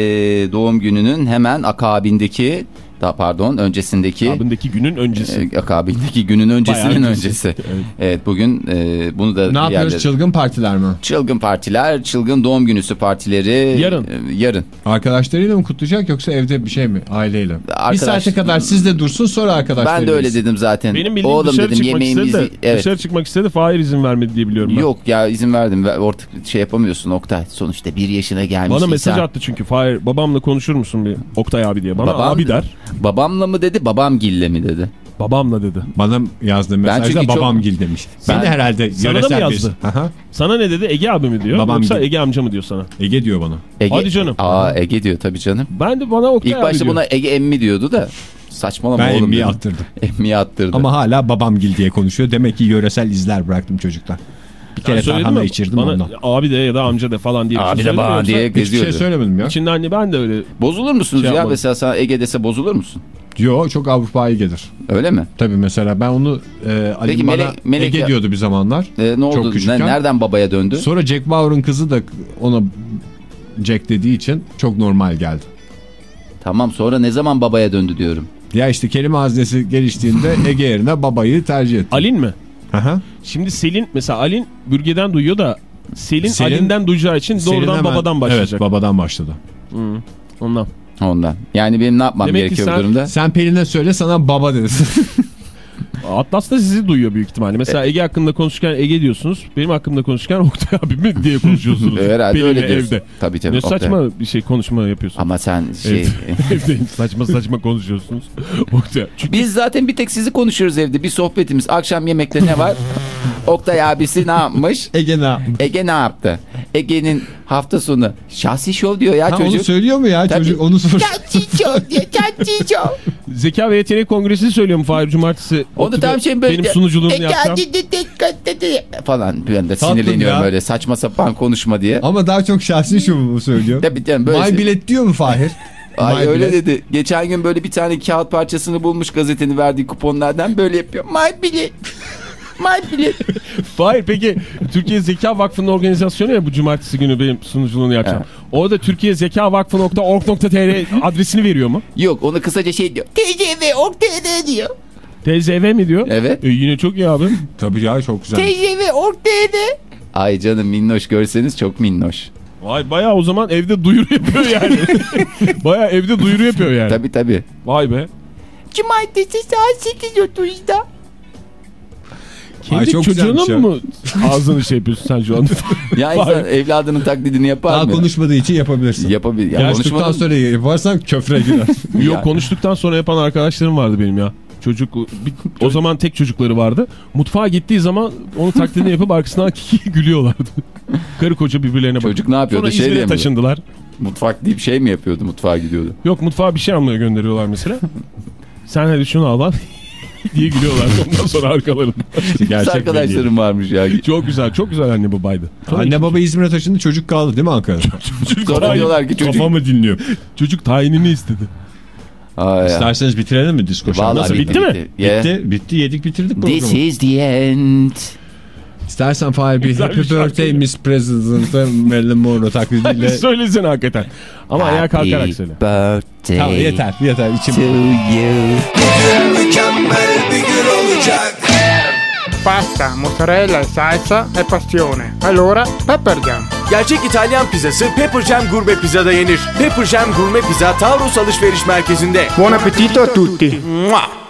[SPEAKER 5] doğum gününün hemen akabindeki, da pardon öncesindeki,
[SPEAKER 6] Abindeki günün öncesi.
[SPEAKER 5] e, akabindeki günün öncesinin öncesi.
[SPEAKER 6] öncesi.
[SPEAKER 5] Evet.
[SPEAKER 6] Evet.
[SPEAKER 5] bugün e, bunu da
[SPEAKER 4] Ne yapıyoruz?
[SPEAKER 5] diğerleri-
[SPEAKER 4] Çılgın partiler mi?
[SPEAKER 5] Çılgın partiler, çılgın doğum günüsü partileri.
[SPEAKER 6] Yarın.
[SPEAKER 5] e, yarın.
[SPEAKER 4] Arkadaşlarıyla mı kutlayacak yoksa evde bir şey mi? Aileyle.
[SPEAKER 5] Arkadaş-
[SPEAKER 4] Bir saate kadar sizde dursun sonra arkadaşlarıyla.
[SPEAKER 5] Ben de öyle dedim zaten.
[SPEAKER 6] Benim bildiğim
[SPEAKER 5] Oğlum
[SPEAKER 6] dışarı
[SPEAKER 5] dedim
[SPEAKER 6] çıkmak istedi
[SPEAKER 5] yemeğimizi...
[SPEAKER 6] de
[SPEAKER 5] Evet.
[SPEAKER 6] dışarı çıkmak istedi Fahir izin vermedi diye biliyorum ben.
[SPEAKER 5] Yok ya izin verdim. Ve Ortak şey yapamıyorsun Oktay. Sonuçta bir yaşına gelmiş
[SPEAKER 6] Bana mesaj
[SPEAKER 5] insan.
[SPEAKER 6] attı çünkü Fahir babamla konuşur musun bir Oktay abi diye. Bana
[SPEAKER 5] Babam-
[SPEAKER 6] abi der.
[SPEAKER 5] Babamla mı dedi, babam gille mi dedi.
[SPEAKER 6] Babamla dedi.
[SPEAKER 4] Bana yazdığı mesajda
[SPEAKER 5] çünkü çok-
[SPEAKER 4] babam gil demiş.
[SPEAKER 5] Ben-
[SPEAKER 4] Seni herhalde
[SPEAKER 6] Sana da
[SPEAKER 4] yöresel
[SPEAKER 6] mı yazdı?
[SPEAKER 4] Aha.
[SPEAKER 6] Sana ne dedi? Ege abi mi diyor?
[SPEAKER 4] Babam
[SPEAKER 6] Yoksa
[SPEAKER 4] gibi.
[SPEAKER 6] Ege amca mı diyor sana?
[SPEAKER 4] Ege diyor bana.
[SPEAKER 5] Ege,
[SPEAKER 6] Hadi canım.
[SPEAKER 5] Aa Ege diyor tabii canım.
[SPEAKER 6] Ben de bana Oktay
[SPEAKER 5] İlk başta
[SPEAKER 6] diyor.
[SPEAKER 5] buna Ege emmi diyordu da saçmalama
[SPEAKER 4] Ben
[SPEAKER 5] oğlum
[SPEAKER 4] emmiyi
[SPEAKER 5] dedim.
[SPEAKER 4] attırdım. [LAUGHS]
[SPEAKER 5] Emmiyi attırdı.
[SPEAKER 4] Ama hala babam gil diye konuşuyor. Demek ki yöresel izler bıraktım çocuktan. Bir kere
[SPEAKER 6] söyledim
[SPEAKER 4] tarhana
[SPEAKER 6] mi?
[SPEAKER 4] içirdim
[SPEAKER 6] Bana
[SPEAKER 4] ondan.
[SPEAKER 6] abi de ya da amca de falan diye bir
[SPEAKER 5] Abi
[SPEAKER 6] şey
[SPEAKER 5] de bana diye
[SPEAKER 4] Hiçbir şey
[SPEAKER 5] geziyordu.
[SPEAKER 4] söylemedim ya.
[SPEAKER 6] İçinde anne ben de öyle.
[SPEAKER 5] Bozulur musunuz
[SPEAKER 6] Şey
[SPEAKER 5] ya? Mesela sana Ege dese bozulur musun?
[SPEAKER 4] Yo çok Avrupa'yı gelir.
[SPEAKER 5] Öyle mi?
[SPEAKER 4] Tabii mesela ben onu e, Ali
[SPEAKER 5] Peki
[SPEAKER 4] bana
[SPEAKER 5] Melek- Melek
[SPEAKER 4] Ege
[SPEAKER 5] ya-
[SPEAKER 4] diyordu bir zamanlar.
[SPEAKER 5] Ee, ne oldu? Ne-
[SPEAKER 4] küçükken.
[SPEAKER 5] nereden babaya döndü?
[SPEAKER 4] Sonra Jack Bauer'ın kızı da ona Jack dediği için çok normal geldi.
[SPEAKER 5] Tamam sonra ne zaman babaya döndü diyorum.
[SPEAKER 4] Ya işte kelime haznesi geliştiğinde [LAUGHS] Ege yerine babayı tercih etti.
[SPEAKER 6] Alin mi?
[SPEAKER 4] Aha.
[SPEAKER 6] Şimdi Selin mesela Alin bürgeden duyuyor da Selin,
[SPEAKER 4] Selin-
[SPEAKER 6] Ali'nden duyacağı için
[SPEAKER 4] Selin
[SPEAKER 6] doğrudan
[SPEAKER 4] hemen-
[SPEAKER 6] babadan başlayacak.
[SPEAKER 4] Evet babadan başladı.
[SPEAKER 6] Hı, ondan.
[SPEAKER 5] Ondan. Yani benim ne yapmam
[SPEAKER 6] Demek ki
[SPEAKER 5] gerekiyor
[SPEAKER 6] sen-
[SPEAKER 5] bu durumda?
[SPEAKER 4] Sen Pelin'e söyle sana baba desin. [LAUGHS]
[SPEAKER 6] Atlas da sizi duyuyor büyük ihtimalle. Mesela Ege hakkında konuşurken Ege diyorsunuz. Benim hakkımda konuşurken [LAUGHS] Oktay abi mi diye konuşuyorsunuz.
[SPEAKER 5] Herhalde
[SPEAKER 6] Benimle
[SPEAKER 5] öyle diyorsun.
[SPEAKER 6] evde.
[SPEAKER 5] Tabii tabii.
[SPEAKER 6] Ne
[SPEAKER 5] Oktay.
[SPEAKER 6] saçma bir şey konuşma yapıyorsun.
[SPEAKER 5] Ama sen şey... [LAUGHS]
[SPEAKER 6] Evde, saçma saçma konuşuyorsunuz. [LAUGHS] Oktay. Çünkü
[SPEAKER 5] Biz zaten bir tek sizi konuşuyoruz evde. Bir sohbetimiz. Akşam yemekte ne var? Oktay abisi ne yapmış? [LAUGHS]
[SPEAKER 4] Ege ne yapmış?
[SPEAKER 5] Ege ne yaptı? Ege'nin hafta sonu şahsi şov diyor ya
[SPEAKER 4] Ha,
[SPEAKER 5] çocuk.
[SPEAKER 4] onu söylüyor mu ya
[SPEAKER 5] Tabii.
[SPEAKER 4] çocuk? Onu sor.
[SPEAKER 5] Şahsi şov diyor. Şahsi şov. [LAUGHS]
[SPEAKER 6] Zeka ve Yetenek Kongresi'ni söylüyor mu Fahir Cumartesi?
[SPEAKER 5] Onu tam şey böyle...
[SPEAKER 6] Benim sunuculuğumu
[SPEAKER 5] Ege
[SPEAKER 6] yapacağım.
[SPEAKER 5] hadi de- de- de- de- falan. Ben de
[SPEAKER 4] Tatlım
[SPEAKER 5] sinirleniyorum
[SPEAKER 4] ya.
[SPEAKER 5] böyle saçma sapan konuşma diye.
[SPEAKER 4] Ama daha çok şahsi şu mu söylüyor?
[SPEAKER 5] Tabii canım böyle.
[SPEAKER 4] My bilet diyor mu Fahir? [LAUGHS]
[SPEAKER 5] Ay
[SPEAKER 4] My
[SPEAKER 5] öyle
[SPEAKER 4] bilet.
[SPEAKER 5] dedi. Geçen gün böyle bir tane kağıt parçasını bulmuş gazetenin verdiği kuponlardan böyle yapıyor. My bilet. My. [LAUGHS]
[SPEAKER 6] Fahir peki Türkiye Zeka Vakfı'nın organizasyonu ya bu cumartesi günü benim sunuculuğunu yapacağım. Orada Türkiye Zeka Vakfı.org.tr adresini veriyor mu?
[SPEAKER 5] Yok onu kısaca şey diyor. TCV Ortaya diyor.
[SPEAKER 6] TZV mi diyor?
[SPEAKER 5] Evet.
[SPEAKER 6] E, yine çok iyi abi. [LAUGHS]
[SPEAKER 4] Tabii ya çok güzel.
[SPEAKER 5] TCV Ortaya Ay canım minnoş görseniz çok minnoş.
[SPEAKER 6] Vay bayağı o zaman evde duyuru yapıyor yani. [LAUGHS] bayağı evde duyuru yapıyor yani.
[SPEAKER 5] Tabi tabi.
[SPEAKER 6] Vay be.
[SPEAKER 5] Cumartesi saat 8.30'da.
[SPEAKER 6] Kendi
[SPEAKER 4] çok
[SPEAKER 6] çocuğunun mu [LAUGHS] ağzını şey yapıyorsun sen şu an? [LAUGHS]
[SPEAKER 5] Ya insan evladının taklidini yapar
[SPEAKER 4] Daha
[SPEAKER 5] mı?
[SPEAKER 4] konuşmadığı için yapabilirsin.
[SPEAKER 5] Yapabilir. Ya
[SPEAKER 4] Konuştuktan
[SPEAKER 5] konuşmadan
[SPEAKER 4] sonra yaparsan köfre girer. [LAUGHS]
[SPEAKER 6] Yok konuştuktan sonra yapan arkadaşlarım vardı benim ya. Çocuk bir- o zaman tek çocukları vardı. Mutfağa gittiği zaman onu taklidini yapıp arkasından kiki gülüyorlardı. Karı koca birbirlerine bakıyor.
[SPEAKER 5] Çocuk ne yapıyordu?
[SPEAKER 6] Sonra
[SPEAKER 5] Şey
[SPEAKER 6] İzmir'e
[SPEAKER 5] diye mi?
[SPEAKER 6] taşındılar.
[SPEAKER 5] mutfak deyip şey mi yapıyordu? Mutfağa gidiyordu.
[SPEAKER 6] Yok mutfağa bir şey almaya gönderiyorlar mesela. Sen hadi şunu al lan [LAUGHS] diye gülüyorlar ondan sonra arkalarında. [LAUGHS]
[SPEAKER 5] Kız arkadaşlarım varmış ya.
[SPEAKER 6] Çok güzel çok güzel anne babaydı.
[SPEAKER 4] Anne baba İzmir'e taşındı çocuk kaldı değil mi Ankara'da? [LAUGHS]
[SPEAKER 6] Çocuk,
[SPEAKER 5] Sonra
[SPEAKER 6] tayin-
[SPEAKER 5] diyorlar ki çocuk-
[SPEAKER 6] Kafamı dinliyor. Çocuk tayinini istedi.
[SPEAKER 5] Ay ya.
[SPEAKER 4] İsterseniz bitirelim mi disko Nasıl?
[SPEAKER 6] bitti mi?
[SPEAKER 5] Yeah.
[SPEAKER 4] Bitti, bitti yedik bitirdik
[SPEAKER 5] This
[SPEAKER 4] programı.
[SPEAKER 5] is the end.
[SPEAKER 4] İstersen Fahir bir Happy
[SPEAKER 6] bir şarkı.
[SPEAKER 4] Birthday Miss President'ı Marilyn Monroe taklidiyle. [LAUGHS]
[SPEAKER 6] Söylesene hakikaten. Ama ayağa kalkarak söyle.
[SPEAKER 5] birthday
[SPEAKER 4] tamam yeter yeter içim.
[SPEAKER 5] to you.
[SPEAKER 1] Pasta, mozzarella salsa e passione. Allora, Pepper Jam.
[SPEAKER 2] Gerçek İtalyan pizzası Pepper Jam Gurme Pizza'da yenir. Pepper Jam Gurme Pizza Taurus Alışveriş Merkezi'nde.
[SPEAKER 1] Buon appetito a tutti.
[SPEAKER 2] Mua!